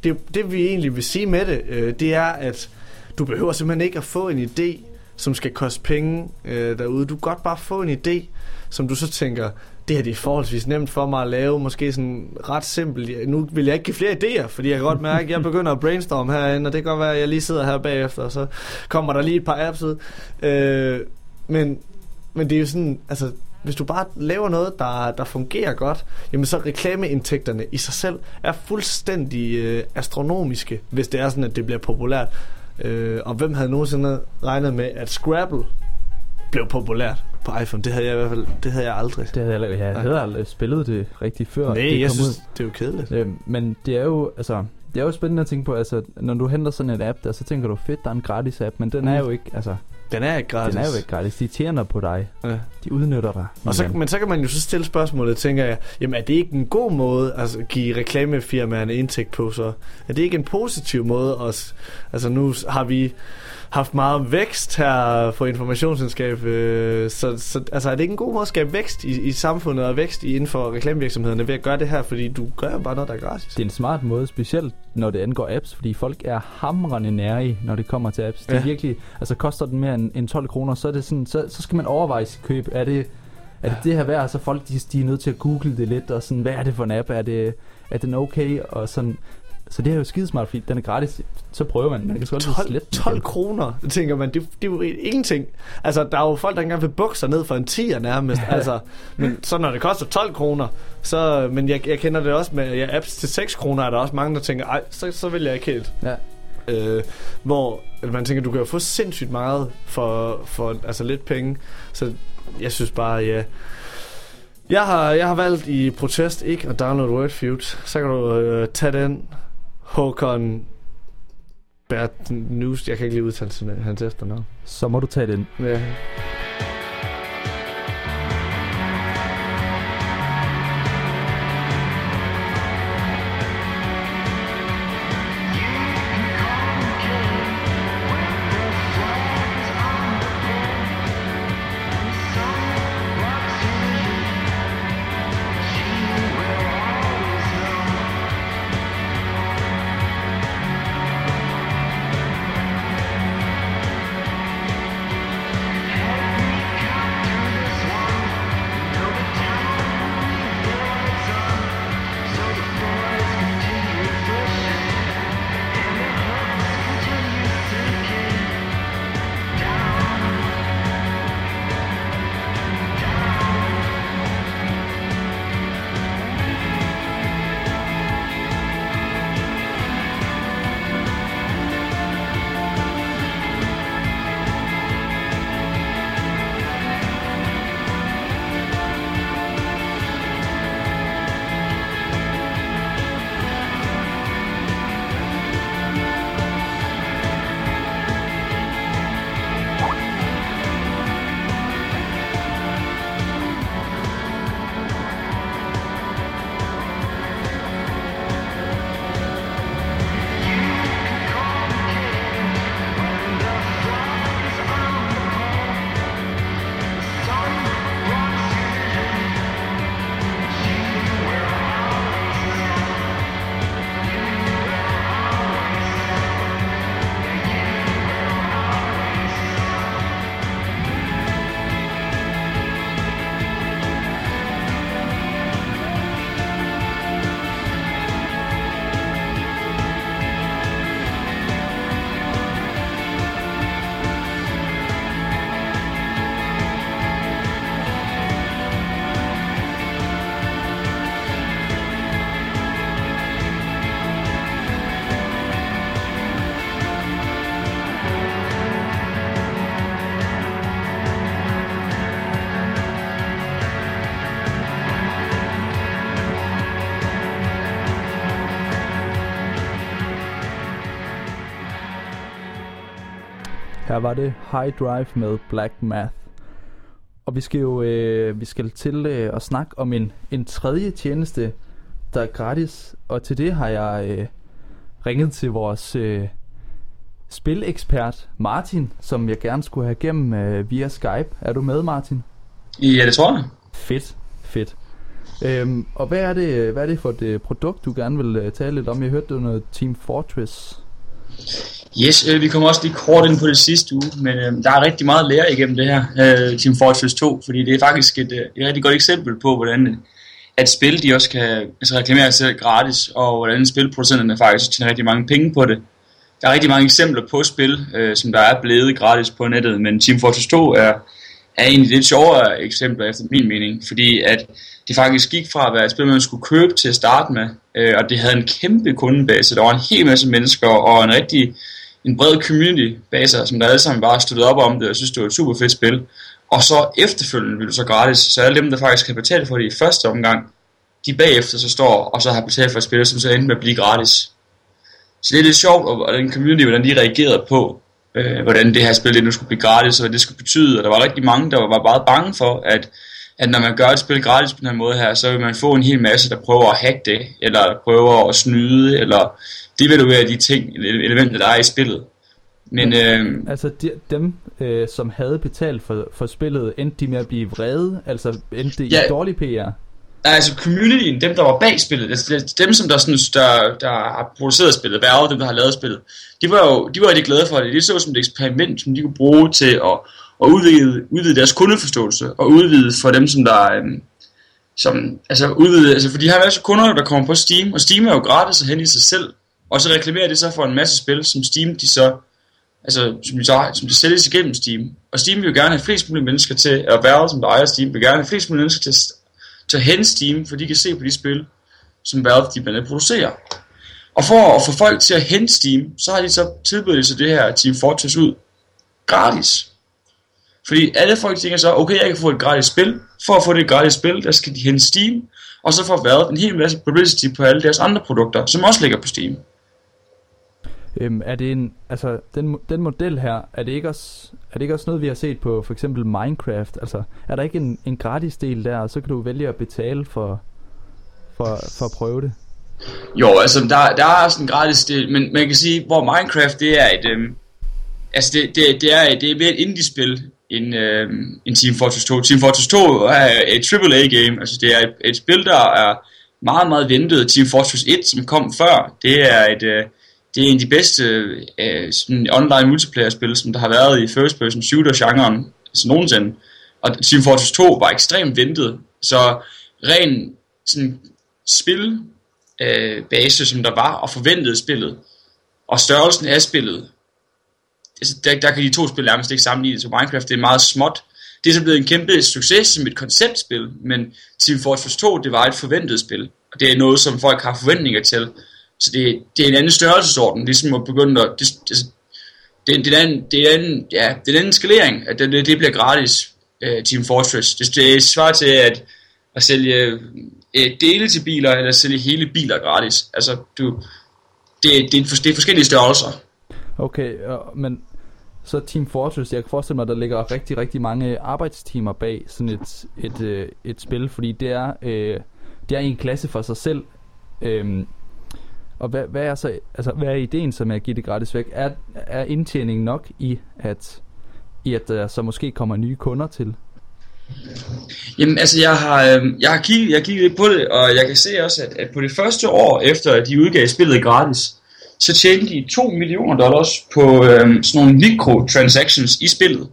det, det vi egentlig vil sige med det, øh, det er, at du behøver simpelthen ikke at få en idé, som skal koste penge øh, derude. Du kan godt bare få en idé, som du så tænker, det her det er forholdsvis nemt for mig at lave, måske sådan ret simpelt. Nu vil jeg ikke give flere idéer, fordi jeg kan godt mærke, at jeg begynder at brainstorme herinde, og det kan godt være, at jeg lige sidder her bagefter, og så kommer der lige et par apps ud. Øh, men, men det er jo sådan, altså, hvis du bare laver noget, der, der fungerer godt, jamen så reklameindtægterne i sig selv er fuldstændig øh, astronomiske, hvis det er sådan, at det bliver populært. Øh, og hvem havde nogensinde regnet med, at Scrabble blev populært på iPhone? Det havde jeg i hvert fald det havde jeg aldrig. Det havde jeg, jeg havde aldrig spillet det rigtigt før. Nej, det jeg kom synes, ud. det er jo kedeligt. Øh, men det er jo, altså, det er jo spændende at tænke på, altså, når du henter sådan en app der, så tænker du, fedt, der er en gratis app, men den Mm. er jo ikke, altså, Den er ikke gratis. den er jo ikke gratis. De tjener på dig. Ja. De udnytter dig. Og så, men så kan man jo så stille spørgsmålet, tænker jeg, jamen er det ikke en god måde altså, at give reklamefirmaerne indtægt på så? Er det ikke en positiv måde også? Altså nu har vi haft meget vækst her på informationsvidenskab, øh, så, så altså, er det ikke en god måde at skabe vækst i, i samfundet og vækst i, inden for reklamevirksomhederne ved at gøre det her, fordi du gør jo bare noget, der er gratis. Det er en smart måde, specielt når det angår apps, fordi folk er hamrende nære når det kommer til apps. Det er Ja. virkelig, altså koster den mere end, end 12 kroner, så er det sådan, så, så skal man overveje sit køb. Er det, er det det her værd? Så folk, de, de er nødt til at google det lidt, og sådan, hvad er det for en app? Er, det, er den okay? Og sådan, så det er jo skidesmart, fordi den er gratis. Så prøver man. Man kan altid 12, slette den 12 igen. kroner, tænker man, det, det er jo ingenting. Altså, der er jo folk, der engang vil bukke sig ned for en 10'er nærmest. altså, men så når det koster 12 kroner, så, men jeg, jeg kender det også med ja, apps til 6 kroner, er der også mange, der tænker, ej, så, så vil jeg ikke helt. Ja. Øh, hvor man tænker, du kan jo få sindssygt meget for, for altså lidt penge. Så jeg synes bare, ja... Jeg har, jeg har valgt i protest ikke at downloade Wordfeud. Så kan du øh, tage den. Håkon Bert News. Jeg kan ikke lige udtale hans efternavn. Så må du tage den. Ja. Var det High Drive med Black Math. Og vi skal jo øh, vi skal til øh, at snakke om en, en tredje tjeneste, der er gratis. Og til det har jeg øh, ringet til vores øh, spilekspert Martin, som jeg gerne skulle have igennem øh, via Skype. Er du med, Martin? Ja, det tror jeg. Fedt, fedt. Øhm, og hvad er, det, hvad er det for et øh, produkt, du gerne vil øh, tale lidt om? Jeg hørte, det var noget Team Fortress. Yes, øh, vi kommer også lige kort ind på det sidste uge, men øh, der er rigtig meget at lære igennem det her øh, Team Fortress 2, fordi det er faktisk et, øh, et rigtig godt eksempel på, hvordan øh, at spil de også kan altså, reklamere sig gratis, og hvordan spilproducenterne faktisk tjener rigtig mange penge på det. Der er rigtig mange eksempler på spil, øh, som der er blevet gratis på nettet, men Team Fortress 2 er, er egentlig lidt sjovere eksempler efter min mening, fordi at det faktisk gik fra at være et spil, man skulle købe til at starte med, øh, og det havde en kæmpe kundebase, der var en hel masse mennesker, og en rigtig en bred community base, som der alle sammen bare støttede op om det, og synes det var et super fedt spil. Og så efterfølgende blev det så gratis, så alle dem, der faktisk kan betale for det i første omgang, de bagefter så står og så har betalt for et spil, som så endte med at blive gratis. Så det er lidt sjovt, og den community, hvordan de reagerede på, øh, hvordan det her spil det nu skulle blive gratis, og hvad det skulle betyde. Og der var rigtig mange, der var meget bange for, at, at når man gør et spil gratis på den her måde her, så vil man få en hel masse, der prøver at hacke det, eller prøver at snyde, eller devaluere de ting, elementer, der er i spillet. Men øh, Altså de, dem, øh, som havde betalt for, for spillet, endte de med at blive vrede? Altså endte det Ja. i dårlig PR? altså communityen, dem der var bag spillet, altså dem som der, sådan, der, der har produceret spillet, Valve, dem der har lavet spillet, de var jo de var rigtig glade for det. De så det som et eksperiment, som de kunne bruge til at, og udvide, udvide deres kundeforståelse, og udvide for dem, som der øhm, som, altså udvide, altså for de har en kunder, der kommer på Steam, og Steam er jo gratis at hen i sig selv, og så reklamerer det så for en masse spil, som Steam de så, altså som de, så, som de sælges igennem Steam. Og Steam vil jo gerne have flest mulige mennesker til, eller Valve, som der ejer Steam, vil gerne have flest mulige mennesker til, til at hente Steam, for de kan se på de spil, som Valve de blandt andet producerer. Og for at få folk til at hente Steam, så har de så tilbudt sig det her Team Fortress ud gratis. Fordi alle folk tænker så, okay, jeg kan få et gratis spil. For at få det gratis spil, der skal de hente Steam. Og så får Valve en hel masse publicity på alle deres andre produkter, som også ligger på Steam. Øhm, er det en, altså den, den model her, er det ikke også, er det ikke også noget, vi har set på for eksempel Minecraft? Altså, er der ikke en, en gratis del der, og så kan du vælge at betale for, for, for at prøve det? Jo, altså der, der er sådan en gratis del, men man kan sige, hvor Minecraft det er et, øhm, altså det, det, det, er, det er mere et indie-spil en, øh, en Team Fortress 2. Team Fortress 2 er et AAA-game, altså det er et, et spil, der er meget, meget ventet. Team Fortress 1, som kom før, det er et, øh, det er en af de bedste øh, sådan online multiplayer-spil, som der har været i first-person shooter-genren altså nogensinde. Og Team Fortress 2 var ekstremt ventet, så ren sådan, spil øh, base, som der var, og forventede spillet, og størrelsen af spillet, Altså, der, der kan de to spil nærmest ikke sammenlignes, så Minecraft det er meget småt. Det er så blevet en kæmpe succes som et konceptspil, men Team Fortress 2, det var et forventet spil, og det er noget, som folk har forventninger til. Så det, det er en anden størrelsesorden, ligesom at begynde at... Det, det, det, det, er en, det, er en, ja, det er en anden skalering, at det, det, bliver gratis, uh, Team Fortress. Det, det svarer til at, at sælge uh, dele til biler, eller sælge hele biler gratis. Altså, du, det, det, er, for, det er forskellige størrelser. Okay, men så Team Fortress, jeg kan forestille mig, at der ligger rigtig, rigtig mange arbejdstimer bag sådan et, et, øh, et spil, fordi det er, øh, det er en klasse for sig selv. Øhm, og hvad, hvad, er så, altså, hvad er ideen så med at give det gratis væk? Er, er indtjeningen nok i, at, i at der så måske kommer nye kunder til? Jamen altså jeg har, øh, jeg har kigget, jeg har kigget lidt på det, og jeg kan se også, at, at på det første år efter at de udgav spillet gratis, så tjente de 2 millioner dollars på øh, sådan nogle mikrotransactions i spillet.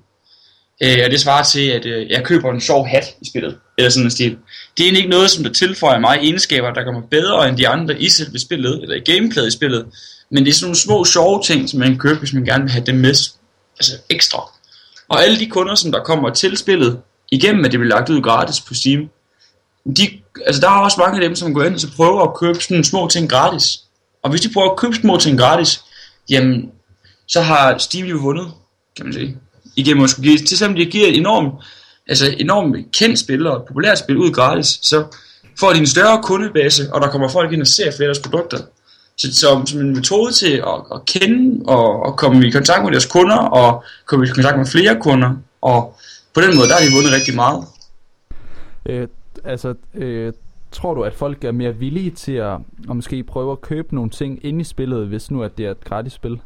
Øh, og det svarer til, at øh, jeg køber en sjov hat i spillet, eller sådan en stil. Det er egentlig ikke noget, som der tilføjer mig egenskaber, der kommer bedre end de andre i selve spillet, eller i gameplayet i spillet. Men det er sådan nogle små sjove ting, som man kan købe, hvis man gerne vil have dem med altså ekstra. Og alle de kunder, som der kommer til spillet, igennem at det bliver lagt ud gratis på Steam, de, altså der er også mange af dem, som går ind og så prøver at købe sådan nogle små ting gratis. Og hvis de prøver at købe små ting gratis, jamen, så har Steam jo vundet, kan man sige. Igennem at skulle give, til selvom de giver et enormt, altså enormt kendt spil og et populært spil ud gratis, så får de en større kundebase, og der kommer folk ind og ser flere af deres produkter. Så, som, som en metode til at, at kende og, og komme i kontakt med deres kunder og komme i kontakt med flere kunder. Og på den måde, der har de vundet rigtig meget. Øh, altså, øh, tror du, at folk er mere villige til at, at måske prøve at købe nogle ting ind i spillet, hvis nu at det er et gratis spil?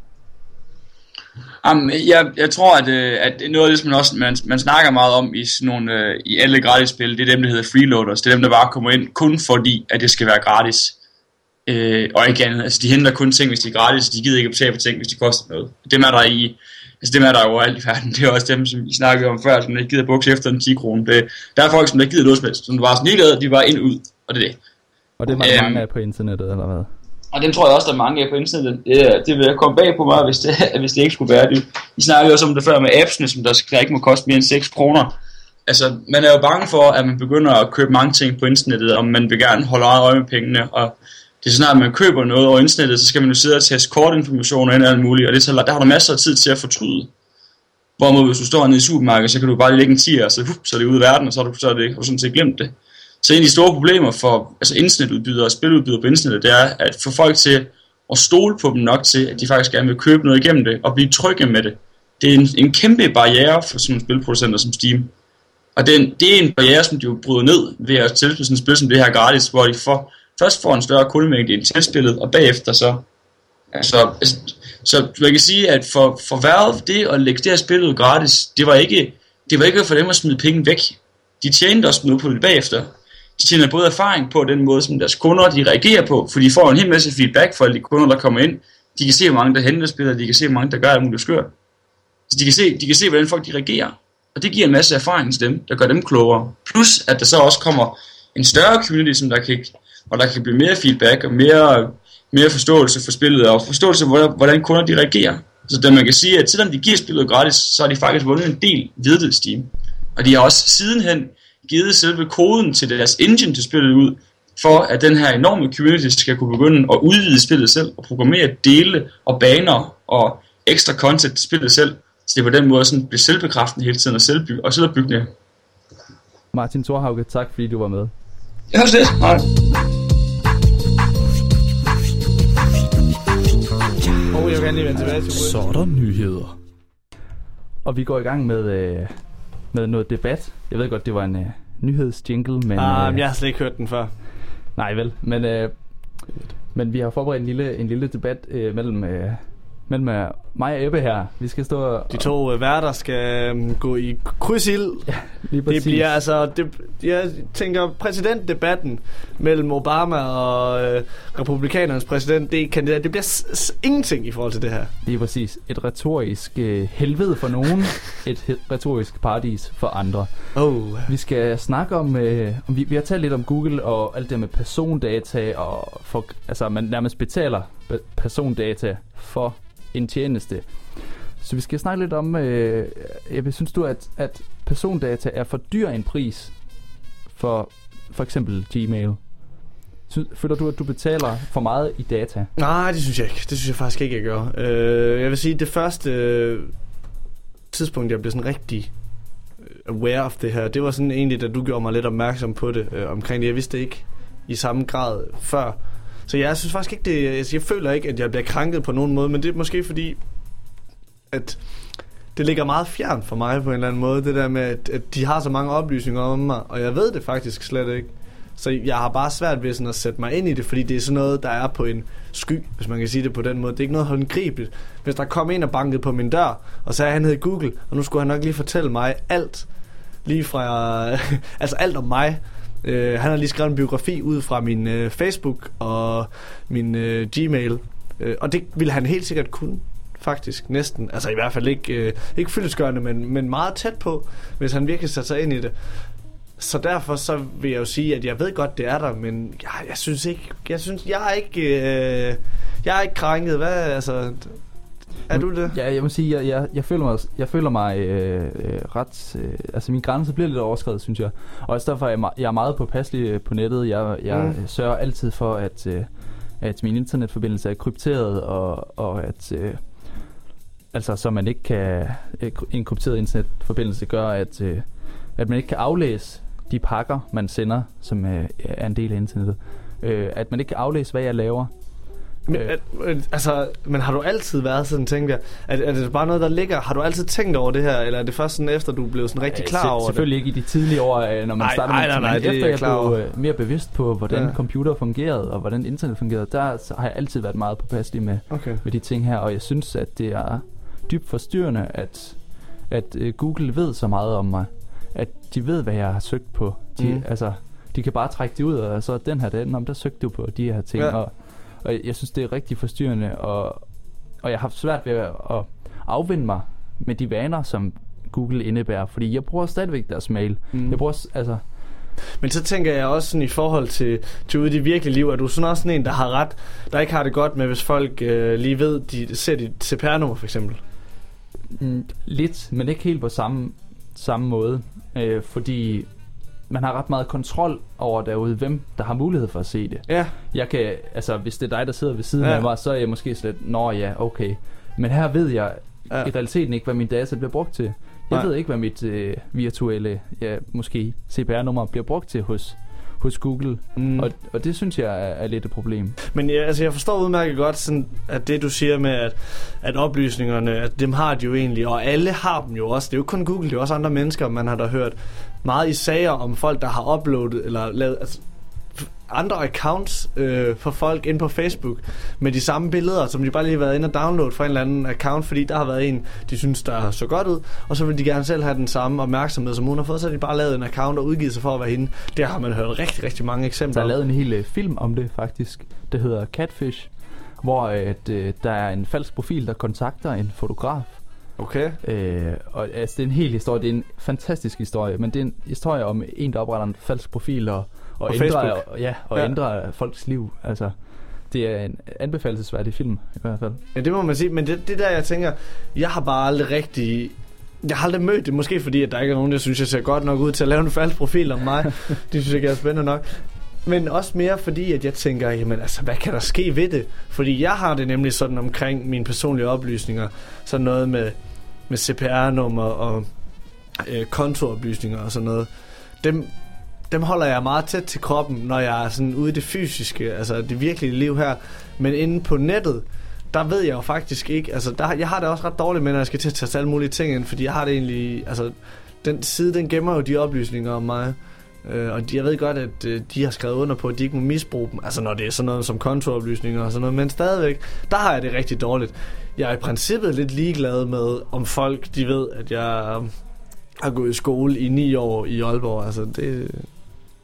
Um, jeg, jeg tror, at, øh, at noget af det, som man, også, man, man snakker meget om i, sådan nogle, øh, i alle gratis spil, det er dem, der hedder freeloaders. Det er dem, der bare kommer ind kun fordi, at det skal være gratis. Øh, og ikke andet. Altså, de henter kun ting, hvis de er gratis. De gider ikke betale for ting, hvis de koster noget. Dem er der i Altså dem er der jo alt i verden. Det er også dem, som vi snakkede om før, som ikke gider bukse efter en 10 kroner. Det, der er folk, som ikke gider noget som helst. Som var sådan lige de var ind ud, og det er det. Og det er mange, Øhm. mange af på internettet, eller hvad? Og dem tror jeg også, der er mange af på internettet. Det, er- det vil komme bag på mig, hvis det, hvis det ikke skulle være det. Vi snakkede også om det før med appsene, som der, der ikke må koste mere end 6 kroner. Altså, man er jo bange for, at man begynder at købe mange ting på internettet, og man vil gerne holde eget øje med pengene. Og det er snart, at man køber noget over internettet, så skal man jo sidde og teste kortinformationer ind og alt muligt. Og det, tager- der har du masser af tid til at fortryde. Hvorimod hvis du står nede i supermarkedet, så kan du bare lige lægge en 10 og så, hup, så er det ude i verden, og så har du, så er det, har du sådan set glemt det. Så en af de store problemer for altså internetudbydere og spiludbydere på internettet, det er at få folk til at stole på dem nok til, at de faktisk gerne vil købe noget igennem det, og blive trygge med det. Det er en, en kæmpe barriere for sådan nogle spilproducenter som Steam. Og det er, en, det er en barriere, som de jo bryder ned ved at tilbyde sådan et spil som det her gratis, hvor de får, først får en større kundemængde i tilspillet, og bagefter så Altså, altså, så man kan sige, at for, for Valve, det at lægge det her spil ud gratis, det var ikke, det var ikke for dem at smide penge væk. De tjente også noget på det bagefter. De tjener både erfaring på den måde, som deres kunder de reagerer på, for de får en hel masse feedback fra alle de kunder, der kommer ind. De kan se, hvor mange der henter spillere, de kan se, hvor mange der gør alt muligt skørt. Så de kan, se, de kan se, hvordan folk de reagerer. Og det giver en masse erfaring til dem, der gør dem klogere. Plus, at der så også kommer en større community, som der kan, og der kan blive mere feedback og mere, mere forståelse for spillet, og forståelse for, hvordan- hvordan kunder de reagerer. Så det man kan sige, at selvom de giver spillet gratis, så har de faktisk vundet en del ved det Steam. Og de har også sidenhen givet selve koden til deres engine til spillet ud, for at den her enorme community skal kunne begynde at udvide spillet selv, og programmere dele og baner og ekstra content til spillet selv, så det på den måde sådan bliver selvbekræftende hele tiden og, selvby- og selvbyggende. Martin Thorhauge, tak fordi du var med. Har det. Hej. Og jeg vil gerne lige vende tilbage til Så er der nyheder. Og vi går i gang med, øh, med noget debat. Jeg ved godt, det var en øh, nyhedsjingle, men... Ah, øh, jeg har slet ikke hørt den før. Nej vel, men, øh, men vi har forberedt en lille, en lille debat øh, mellem, øh, mellem øh, mig og Ebbe her. Vi skal stå og... De to øh, værter skal um, gå i krydsild. lige Det præcis. bliver altså, det, jeg tænker præsidentdebatten mellem Obama og øh, republikanernes præsident, det, kandidat, det bliver s- s- ingenting i forhold til det her. Lige præcis. Et retorisk øh, helvede for nogen, et he- retorisk paradis for andre. Oh. Vi skal snakke om, øh, om vi, vi har talt lidt om Google og alt det med persondata, og for, altså man nærmest betaler pe- persondata for en tjeneste. Så vi skal snakke lidt om, øh, jeg synes du, at, at persondata er for dyr en pris for for eksempel Gmail? Synes, føler du, at du betaler for meget i data? Nej, det synes jeg ikke. Det synes jeg faktisk ikke, jeg gør. Øh, jeg vil sige, det første øh, tidspunkt, jeg blev sådan rigtig øh, aware of det her, det var sådan egentlig, da du gjorde mig lidt opmærksom på det øh, omkring det. Jeg vidste ikke i samme grad før. Så jeg synes faktisk ikke, det, altså, jeg føler ikke, at jeg bliver krænket på nogen måde, men det er måske fordi, at det ligger meget fjern for mig på en eller anden måde, det der med, at, at de har så mange oplysninger om mig, og jeg ved det faktisk slet ikke. Så jeg har bare svært ved sådan at sætte mig ind i det, fordi det er sådan noget, der er på en sky, hvis man kan sige det på den måde. Det er ikke noget håndgribeligt. Hvis der kom en og bankede på min dør, og sagde, at han hed Google, og nu skulle han nok lige fortælle mig alt, lige fra, altså alt om mig. Øh, han har lige skrevet en biografi ud fra min øh, Facebook og min øh, Gmail, Øh, og det ville han helt sikkert kunne faktisk, næsten. Altså i hvert fald ikke, øh, ikke fyldesgørende, men, men meget tæt på, hvis han virkelig satte sig ind i det. Så derfor så vil jeg jo sige, at jeg ved godt, det er der, men jeg, jeg synes ikke, jeg synes, jeg er ikke, øh, jeg er ikke krænket. Hvad, altså, er du det? Ja, jeg må sige, jeg, jeg, jeg føler mig, jeg føler mig øh, øh, ret... Øh, altså, min grænse bliver lidt overskrevet, synes jeg. Og også derfor er jeg, jeg er meget påpasselig øh, på nettet. Jeg, jeg mm. sørger altid for, at, øh, at min internetforbindelse er krypteret, og, og at... Øh, altså, så man ikke kan... Øh, en krypteret internetforbindelse gør, at, øh, at man ikke kan aflæse de pakker, man sender, som øh, er en del af internettet. Øh, at man ikke kan aflæse, hvad jeg laver. Men, Øh. øh, altså, men har du altid været sådan, tænker jeg? Er, er det bare noget, der ligger? Har du altid tænkt over det her? Eller er det først sådan, efter du blev sådan rigtig klar Se- over det? Selvfølgelig ikke i de tidlige år, øh, når man Nej, starter nej, med nej, nej, men det er efter jeg klar over. blev øh, mere bevidst på, hvordan Ja. computer fungerede, og hvordan internet fungerede, der har jeg altid været meget påpasselig med, Okay. med de ting her, og jeg synes, at det er dybt forstyrrende, at, at øh, Google ved så meget om mig, at de ved, hvad jeg har søgt på. De, Mm. altså, de kan bare trække det ud, og så den her, den, om der søgte du på de her ting, ja. og, og jeg synes, det er rigtig forstyrrende, og, og jeg har haft svært ved at, at afvinde mig med de vaner, som Google indebærer, fordi jeg bruger stadigvæk deres mail. Mm. Jeg bruger, altså, Men så tænker jeg også sådan i forhold til, til ude i det virkelige liv, er du sådan også sådan en, der har ret, der ikke har det godt med, hvis folk øh, lige ved, de ser dit CPR-nummer for eksempel? Mm, lidt, men ikke helt på samme, samme måde. Øh, fordi man har ret meget kontrol over derude, hvem der har mulighed for at se det. Ja, Jeg kan, altså hvis det er dig, der sidder ved siden Ja. ja. af mig, så er jeg måske slet, nå ja, okay. Men her ved jeg ja. ja. i realiteten ikke, hvad min data bliver brugt til. Jeg Nej. Ved ikke, hvad mit øh, virtuelle, ja, måske CPR-nummer bliver brugt til hos, hos Google. Mm. Og, og det synes jeg er, er lidt et problem. Men jeg, altså, jeg forstår udmærket godt, sådan, at det du siger med, at, at oplysningerne, at dem har de jo egentlig, og alle har dem jo også. Det er jo ikke kun Google, det er også andre mennesker. Man har da hørt meget i sager om folk, der har uploadet, eller lavet altså, andre accounts øh, for folk ind på Facebook med de samme billeder, som de bare lige har været inde og downloade fra en eller anden account, fordi der har været en, de synes, der så godt ud, og så vil de gerne selv have den samme opmærksomhed, som hun har fået, så har de bare lavet en account og udgivet sig for at være hende. Der har man hørt rigtig, rigtig mange Der eksempler er om. lavet en hel øh, film om det faktisk. Det hedder Catfish, hvor at, øh, der er en falsk profil, der kontakter en fotograf. Okay. Øh, og altså, det er en hel historie. Det er en fantastisk historie, men det er en historie om en, der opretter en falsk profil og, og, På ændrer, Facebook. og, ja, og Ja. ændrer folks liv. Altså, det er en anbefalesværdig film i hvert fald. Ja, det må man sige. Men det, det der, jeg tænker, jeg har bare aldrig rigtig... Jeg har aldrig mødt det, måske fordi, at der ikke er nogen, der synes, jeg ser godt nok ud til at lave en falsk profil om mig. det synes jeg er spændende nok. Men også mere fordi, at jeg tænker, jamen altså, hvad kan der ske ved det? Fordi jeg har det nemlig sådan omkring mine personlige oplysninger. Sådan noget med, med CPR-nummer og øh, kontooplysninger og sådan noget. Dem, dem holder jeg meget tæt til kroppen, når jeg er sådan ude i det fysiske, altså det virkelige liv her. Men inde på nettet, der ved jeg jo faktisk ikke, altså der, jeg har det også ret dårligt med, når jeg skal til at tage alle mulige ting ind, fordi jeg har det egentlig, altså den side, den gemmer jo de oplysninger om mig. Øh, og de, jeg ved godt, at øh, de har skrevet under på, at de ikke må misbruge dem. Altså når det er sådan noget som kontooplysninger og sådan noget. Men stadigvæk, der har jeg det rigtig dårligt. Jeg er i princippet lidt ligeglad med, om folk de ved, at jeg øh, har gået i skole i ni år i Aalborg. Altså det...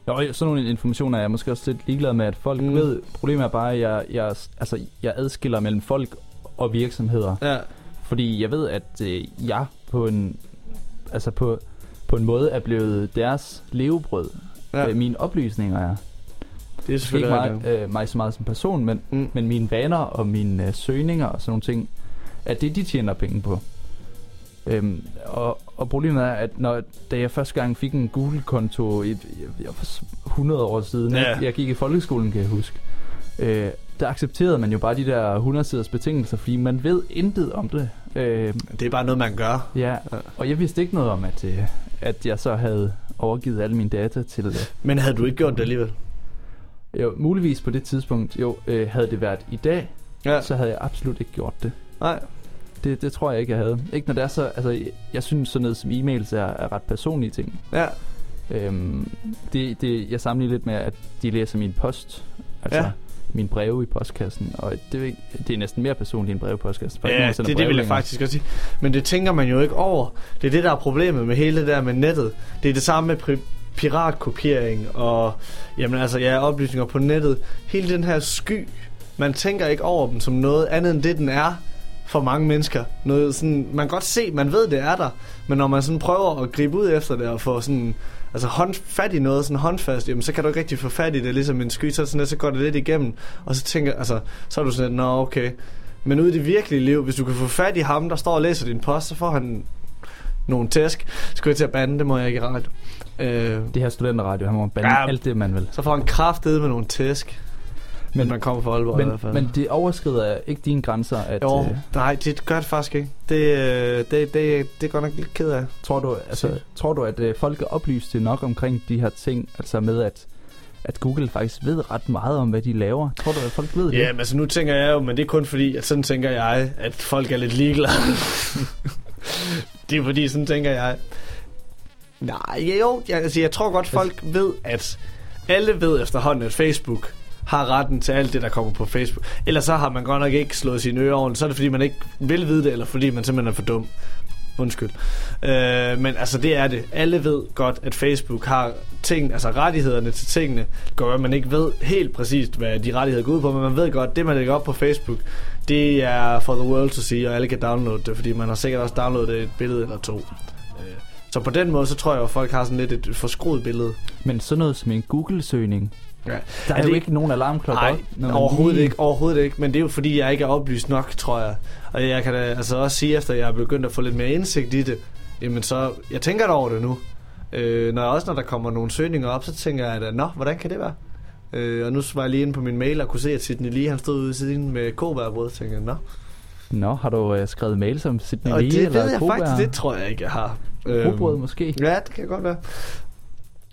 Og sådan nogle informationer er jeg måske også lidt ligeglad med, at folk mm. ved. Problemet er bare, at jeg, jeg, altså, jeg adskiller mellem folk og virksomheder. Ja, Fordi jeg ved, at øh, jeg på en, altså på, på en måde er blevet deres levebrød. ja. Øh, mine oplysninger er. det er Måske ikke selvfølgelig mig, øh, mig så meget som person, men, Mm. men mine vaner og mine øh, søgninger og sådan nogle ting, at det de tjener penge på. Øhm, og, og problemet er, at når, da jeg første gang fik en Google-konto i, jeg var 100 år siden, ja. jeg gik i folkeskolen, kan jeg huske, øh, der accepterede man jo bare de der 100-siders betingelser, fordi man ved intet om det. Øh, Det er bare noget, man gør. ja, og jeg vidste ikke noget om, at, øh, at jeg så havde overgivet alle mine data til... Øh, Men havde du ikke gjort det alligevel? jo, muligvis på det tidspunkt, jo, øh, havde det været i dag, Ja. så havde jeg absolut ikke gjort det. Nej. Det, det tror jeg ikke, jeg havde. Ikke når det er så... Altså, jeg- jeg synes sådan noget som e-mails er, er ret personlige ting. Ja. Øhm, det, det, jeg sammenligner lidt med, at de læser min post. Altså Ja. Mine breve i postkassen. Og det, er det er næsten mere personligt end breve i postkassen. For er Ja, det, sender det vil jeg faktisk også sige. Men det tænker man jo ikke over. Det er det, der er problemet med hele det der med nettet. Det er det samme med pri- piratkopiering og jamen altså, ja, oplysninger på nettet. Hele den her sky, man tænker ikke over dem som noget andet end det, den er for mange mennesker. Noget sådan, man kan godt se, man ved, det er der, men når man sådan prøver at gribe ud efter det og få sådan, altså hånd, fat i noget sådan håndfast, jamen så kan du ikke rigtig få fat i det, ligesom en sky, så, sådan, lidt, så går det lidt igennem, og så tænker, altså, så er du sådan lidt, nå okay, men ude i det virkelige liv, hvis du kan få fat i ham, der står og læser din post, så får han nogle tæsk. Skulle jeg til at bande, det må jeg ikke radio. Øh, Det her studenterradio, han må bande ja. alt det, man vil. så får han kraftedet med nogle tæsk. Men Men, man kommer fra Aalborg i hvert men, fald. men det overskrider ikke dine grænser, at... jo, Øh, nej, det gør det faktisk ikke. Det, øh, det, det, det er godt nok lidt ked af. tror, du, altså, tror du, at øh, folk er oplyst nok omkring de her ting? Altså med, at, at Google faktisk ved ret meget om, hvad de laver. Tror du, at folk ved det? Ja, men altså nu tænker jeg jo, men det er kun fordi, at sådan tænker jeg, at folk er lidt ligeglade. det er fordi, sådan tænker jeg. Nej, jo, jeg, altså, jeg tror godt, folk ved, at alle ved efterhånden, at Facebook har retten til alt det, der kommer på Facebook. Ellers så har man godt nok ikke slået sine ører over, så er det fordi, man ikke vil vide det, eller fordi man simpelthen er for dum. Undskyld. Øh, men altså, det er det. Alle ved godt, at Facebook har ting, altså rettighederne til tingene. gør, at man ikke ved helt præcist, hvad de rettigheder går ud på, men man ved godt, at det, man lægger op på Facebook, det er for the world to see, og alle kan downloade det, fordi man har sikkert også downloadet et billede eller to. Øh, så på den måde, så tror jeg, at folk har sådan lidt et forskruet billede. Men sådan noget som en Google-søgning, Ja. der Er er, det jo ikke- nogen alarmklokke Nej, når overhovedet lige- ikke, overhovedet ikke. Men det er jo fordi, jeg ikke er oplyst nok, tror jeg. Og jeg kan da altså også sige, efter jeg er begyndt at få lidt mere indsigt i det, jamen så, jeg tænker da over det nu. Øh, når også når der kommer nogle søgninger op, så tænker jeg da, nå, hvordan kan det være? Øh, og nu var jeg lige inde på min mail og kunne se, at Sidney Lee, han stod ude i siden med kobærbrød, så tænkte jeg, nå. Nå, har du uh, skrevet mails om Sydney Og Lee det eller ved jeg Koberg? faktisk, det tror jeg ikke, jeg har. Rugbrød Øhm, måske? Ja, det kan godt være.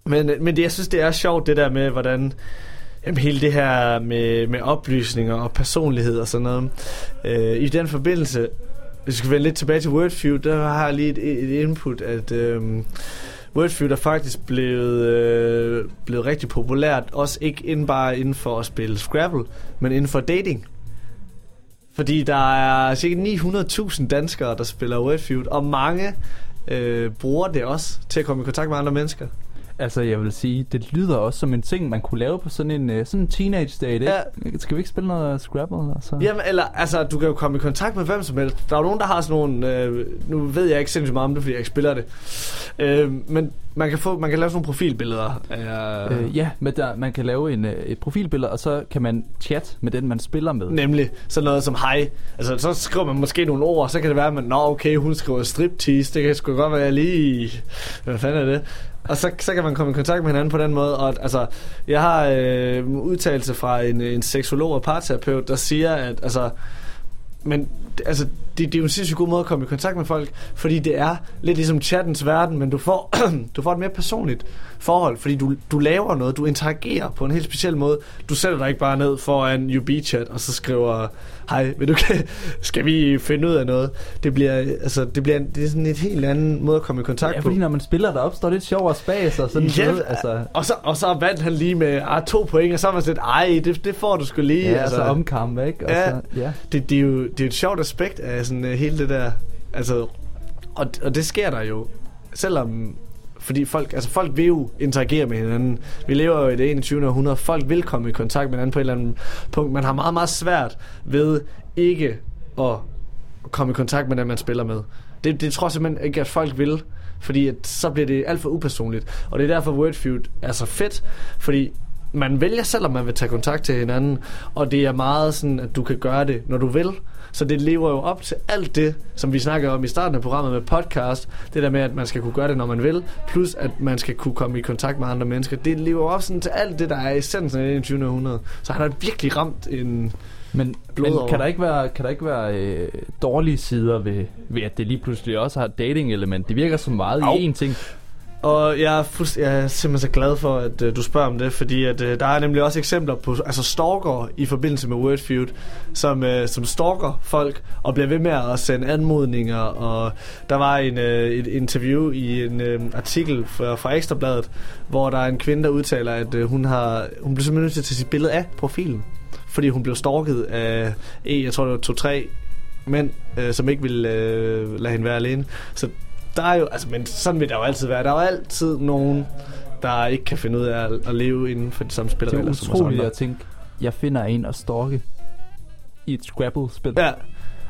Men, øh, men det, jeg synes, det er sjovt, det der med, hvordan jamen, hele det her med, med oplysninger og personlighed og sådan noget. Øh, I den forbindelse, hvis vi skal vende lidt tilbage til Wordfeud, der har jeg lige et, et input, at øh, Wordfeud er faktisk blevet, øh, blevet rigtig populært, også ikke inden bare inden for at spille Scrabble, men inden for dating. Fordi der er cirka 900.000 danskere, der spiller Wordfeud, og mange øh, bruger det også til at komme i kontakt med andre mennesker. Altså, jeg vil sige, det lyder også som en ting, man kunne lave på sådan en, uh, sådan en teenage date, ikke? Ja. Skal vi ikke spille noget Scrabble? Altså? Jamen, eller, altså, du kan jo komme i kontakt med hvem som helst. Der er jo nogen, der har sådan nogle, øh, nu ved jeg ikke sindssygt meget om det, fordi jeg ikke spiller det. Øh, men man kan, få, man kan lave sådan nogle profilbilleder. Af, Øh, ja, men der, man kan lave en, øh, et profilbillede, og så kan man chat med den, man spiller med. Nemlig sådan noget som hej. Altså, så skriver man måske nogle ord, så kan det være, at man, nå okay, hun skriver striptease, det kan sgu godt være jeg lige... Hvad fanden er det? Og så, så kan man komme i kontakt med hinanden på den måde. Og altså, jeg har øh, udtalelse fra en, en seksolog og parterapeut, der siger, at altså, men altså, det, det er jo en sindssygt god måde at komme i kontakt med folk, fordi det er lidt ligesom chattens verden, men du får, du får et mere personligt forhold, fordi du, du laver noget, du interagerer på en helt speciel måde. Du sætter dig ikke bare ned foran UB-chat, og så skriver, hej, vil du, skal vi finde ud af noget? Det bliver, altså, det bliver det er sådan et helt anden måde at komme i kontakt Ja, på. fordi når man spiller, der opstår lidt sjov og spas og sådan Ja, noget. Altså, Og så, og så vandt han lige med ah, to point, og så var man sådan, ej, det, det får du sgu lige. ja, altså omkamp, ikke? Og Ja. så, ja. det, det, er jo, det er et sjovt aspekt af sådan, uh, hele det der, altså, og, og det sker der jo, selvom, fordi folk, altså folk vil jo interagere med hinanden. Vi lever jo i det 21. århundrede, folk vil komme i kontakt med hinanden på et eller andet punkt. Man har meget, meget svært ved ikke at komme i kontakt med den, man spiller med. Det, det tror jeg simpelthen ikke, at folk vil, fordi at så bliver det alt for upersonligt. Og det er derfor Wordfeud er så fedt, fordi man vælger selv, om man vil tage kontakt til hinanden, og det er meget sådan, at du kan gøre det, når du vil. Så det lever jo op til alt det, som vi snakker om i starten af programmet med podcast. Det der med, at man skal kunne gøre det, når man vil. Plus, at man skal kunne komme i kontakt med andre mennesker. Det lever op sådan til alt det, der er essensen af det 21. århundrede. Så han har virkelig ramt en... Men, men kan der ikke være, kan der ikke være øh, dårlige sider ved, ved, at det lige pludselig også har et dating-element? Det virker så meget Au. i én ting. Og jeg er, fuldst- jeg er simpelthen så glad for, at uh, du spørger om det, fordi at, uh, der er nemlig også eksempler på altså stalker i forbindelse med Wordfeud, som, uh, som stalker folk og bliver ved med at sende anmodninger. Og der var en, uh, et interview i en uh, artikel fra, fra Ekstrabladet, hvor der er en kvinde, der udtaler, at uh, hun, har, hun blev simpelthen nødt til at tage sit billede af profilen, fordi hun blev stalket af, jeg tror det var to-tre mænd, øh, som ikke ville øh, lade hende være alene. Så der er jo, altså, men sådan vil der jo altid være. Der er jo altid nogen, der ikke kan finde ud af at, at leve inden for de samme Det er spilleregler som os utroligt at tænke, jeg finder en at stalke i et Scrabble-spil. Ja.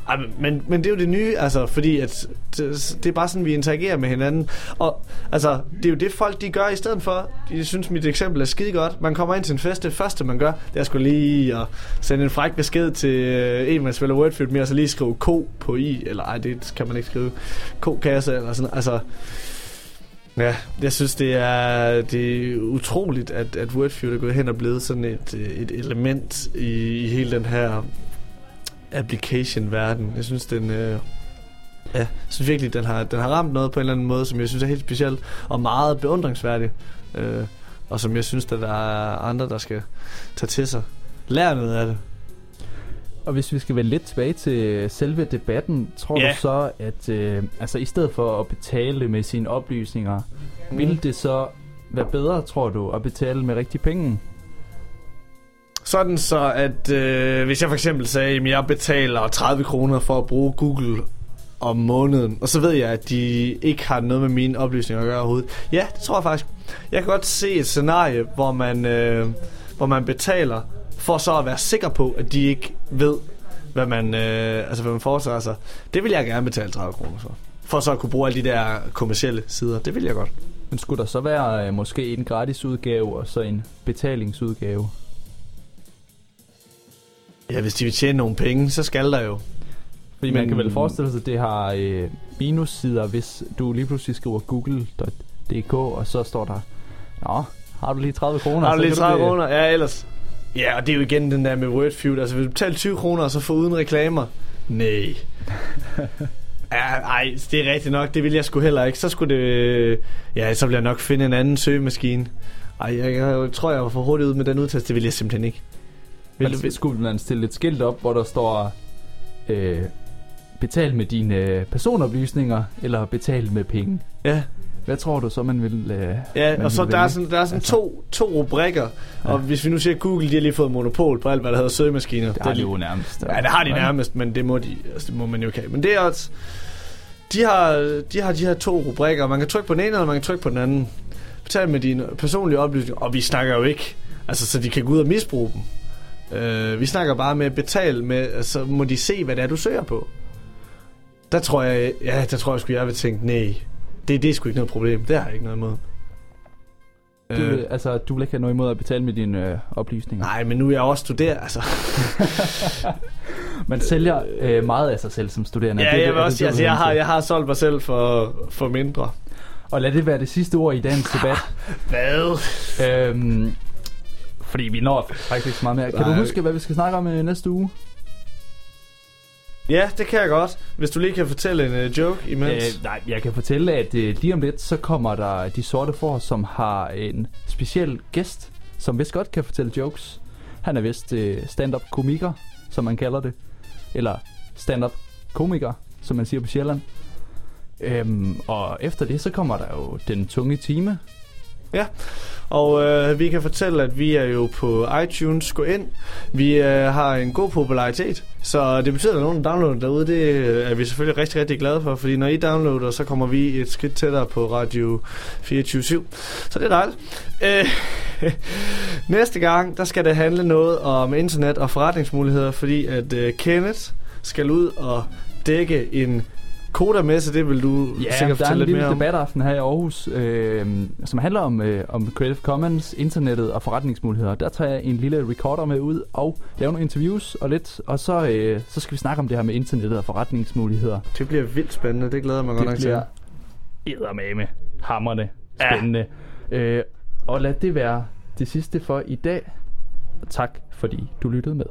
Ej, men- men, det er jo det nye, altså, fordi at det, det er bare sådan, vi interagerer med hinanden. Og altså, det er jo det folk, de gør i stedet for. De synes, mit eksempel er skide godt. Man kommer ind til en fest, det første, man gør, det er sgu lige at sende en fræk besked til øh, en, man spiller Wordfeud med, og så lige skrive K på i, eller ej, det kan man ikke skrive, K-kasse, eller sådan Altså, Ja, jeg synes, det er, det er utroligt, at, at Wordfeud er gået hen og blevet sådan et, øh, et element i, i hele den her application-verden. Jeg synes, den... Øh, ja, jeg synes virkelig, den har, den har ramt noget på en eller anden måde, som jeg synes er helt specielt og meget beundringsværdigt. Øh, og som jeg synes, at der er andre, der skal tage til sig. Lær noget af det. Og hvis vi skal vende lidt tilbage til selve debatten, tror Ja. du så, at øh, altså i stedet for at betale med sine oplysninger, mm. vil det så være bedre, tror du, at betale med rigtige penge? Sådan så, at øh, hvis jeg for eksempel sagde, at jeg betaler 30 kroner for at bruge Google om måneden, og så ved jeg, at de ikke har noget med mine oplysninger at gøre overhovedet. Ja, det tror jeg faktisk. Jeg kan godt se et scenarie, hvor man, øh, hvor man betaler for så at være sikker på, at de ikke ved, hvad man, øh, altså, hvad man foretager sig. Det vil jeg gerne betale 30 kroner for. For så at kunne bruge alle de der kommercielle sider. Det vil jeg godt. Men skulle der så være øh, måske en gratis udgave og så en betalingsudgave? Ja, hvis de vil tjene nogle penge, så skal der jo. Fordi man Men- kan vel forestille sig, at det har øh, minussider, hvis du lige pludselig skriver google.dk, og så står der, Nå, har du lige 30 kroner? Har du lige kan 30 blive- kroner? Ja, ellers. Ja, og det er jo igen den der med Wordfeud. Altså, vil du betale 20 kroner, og så få uden reklamer? Nej. ja, ej, det er rigtigt nok. Det vil jeg sgu heller ikke. Så skulle det... Ja, så vil jeg nok finde en anden søgemaskine. Ej, jeg, jeg, tror, jeg var for hurtigt ud med den udtast. Det vil jeg simpelthen ikke. Men vil, skulle man stille et skilt op, hvor der står, øh, betal med dine øh, personoplysninger, eller betal med penge? ja, Hvad tror du så, man vil øh, ja man og så vil der er sådan, der er sådan Altså- to, to rubrikker. Og hvis vi nu siger, at Google de har lige fået monopol på alt, hvad der hedder søgemaskiner. Det har er de jo nærmest. Ja, det har de nærmest, men det må, de, altså, det må man jo ikke. Men det er også... De har, de har de her to rubrikker, og man kan trykke på den ene, eller man kan trykke på den anden. Betal med dine personlige oplysninger, og vi snakker jo ikke, altså så de kan gå ud og misbruge dem. Uh, vi snakker bare med betal med, altså må de se, hvad det er, du søger på. Der tror jeg, ja, der tror jeg sgu, jeg vil tænke, nej, det, det er sgu ikke noget problem. Det har jeg ikke noget imod. Du, Øh, altså, du vil ikke have noget imod at betale med dine øh, oplysninger? nej, men nu er jeg også studerende, altså. Man sælger øh, meget af sig selv som studerende. Ja, Det jeg det- vil også det, altså, jeg har, jeg har solgt mig selv for, for mindre. Og lad det være det sidste ord i dagens debat. Hvad? øhm, fordi vi når faktisk ikke så meget mere. Kan du Nej. huske, hvad vi skal snakke om øh, næste uge? Ja, det kan jeg godt. Hvis du lige kan fortælle en uh, joke imens. Øh, nej, jeg kan fortælle, at øh, lige om lidt, så kommer der De Sorte For, som har en speciel gæst, som vist godt kan fortælle jokes. Han er vist øh, stand-up komiker, som man kalder det. Eller stand-up komiker, som man siger på Sjælland. Øhm, og efter det, så kommer der jo Den Tunge Time. Ja, Og øh, vi kan fortælle, at vi er jo på iTunes. Gå ind. Vi øh, har en god popularitet. Så det betyder, at der er nogen, der downloader derude. Det øh, er vi selvfølgelig rigtig, rigtig glade for. Fordi når I downloader, så kommer vi et skridt tættere på Radio 24 /7. Så det er dejligt. Øh, næste gang, der skal det handle noget om internet og forretningsmuligheder. Fordi at øh, Kenneth skal ud og dække en Koda-messe. Det vil du Ja, sikkert der er en lidt lille debataften her i Aarhus, øh, som handler om, øh, om Creative Commons, internettet og forretningsmuligheder. Der tager jeg en lille recorder med ud og laver nogle interviews og lidt, og så, øh, så skal vi snakke om det her med internettet og forretningsmuligheder. Det bliver vildt spændende. Det glæder jeg mig godt nok Det til. bliver eddermame hammerne spændende. Ja. Øh, og lad det være det sidste for i dag. Tak fordi du lyttede med.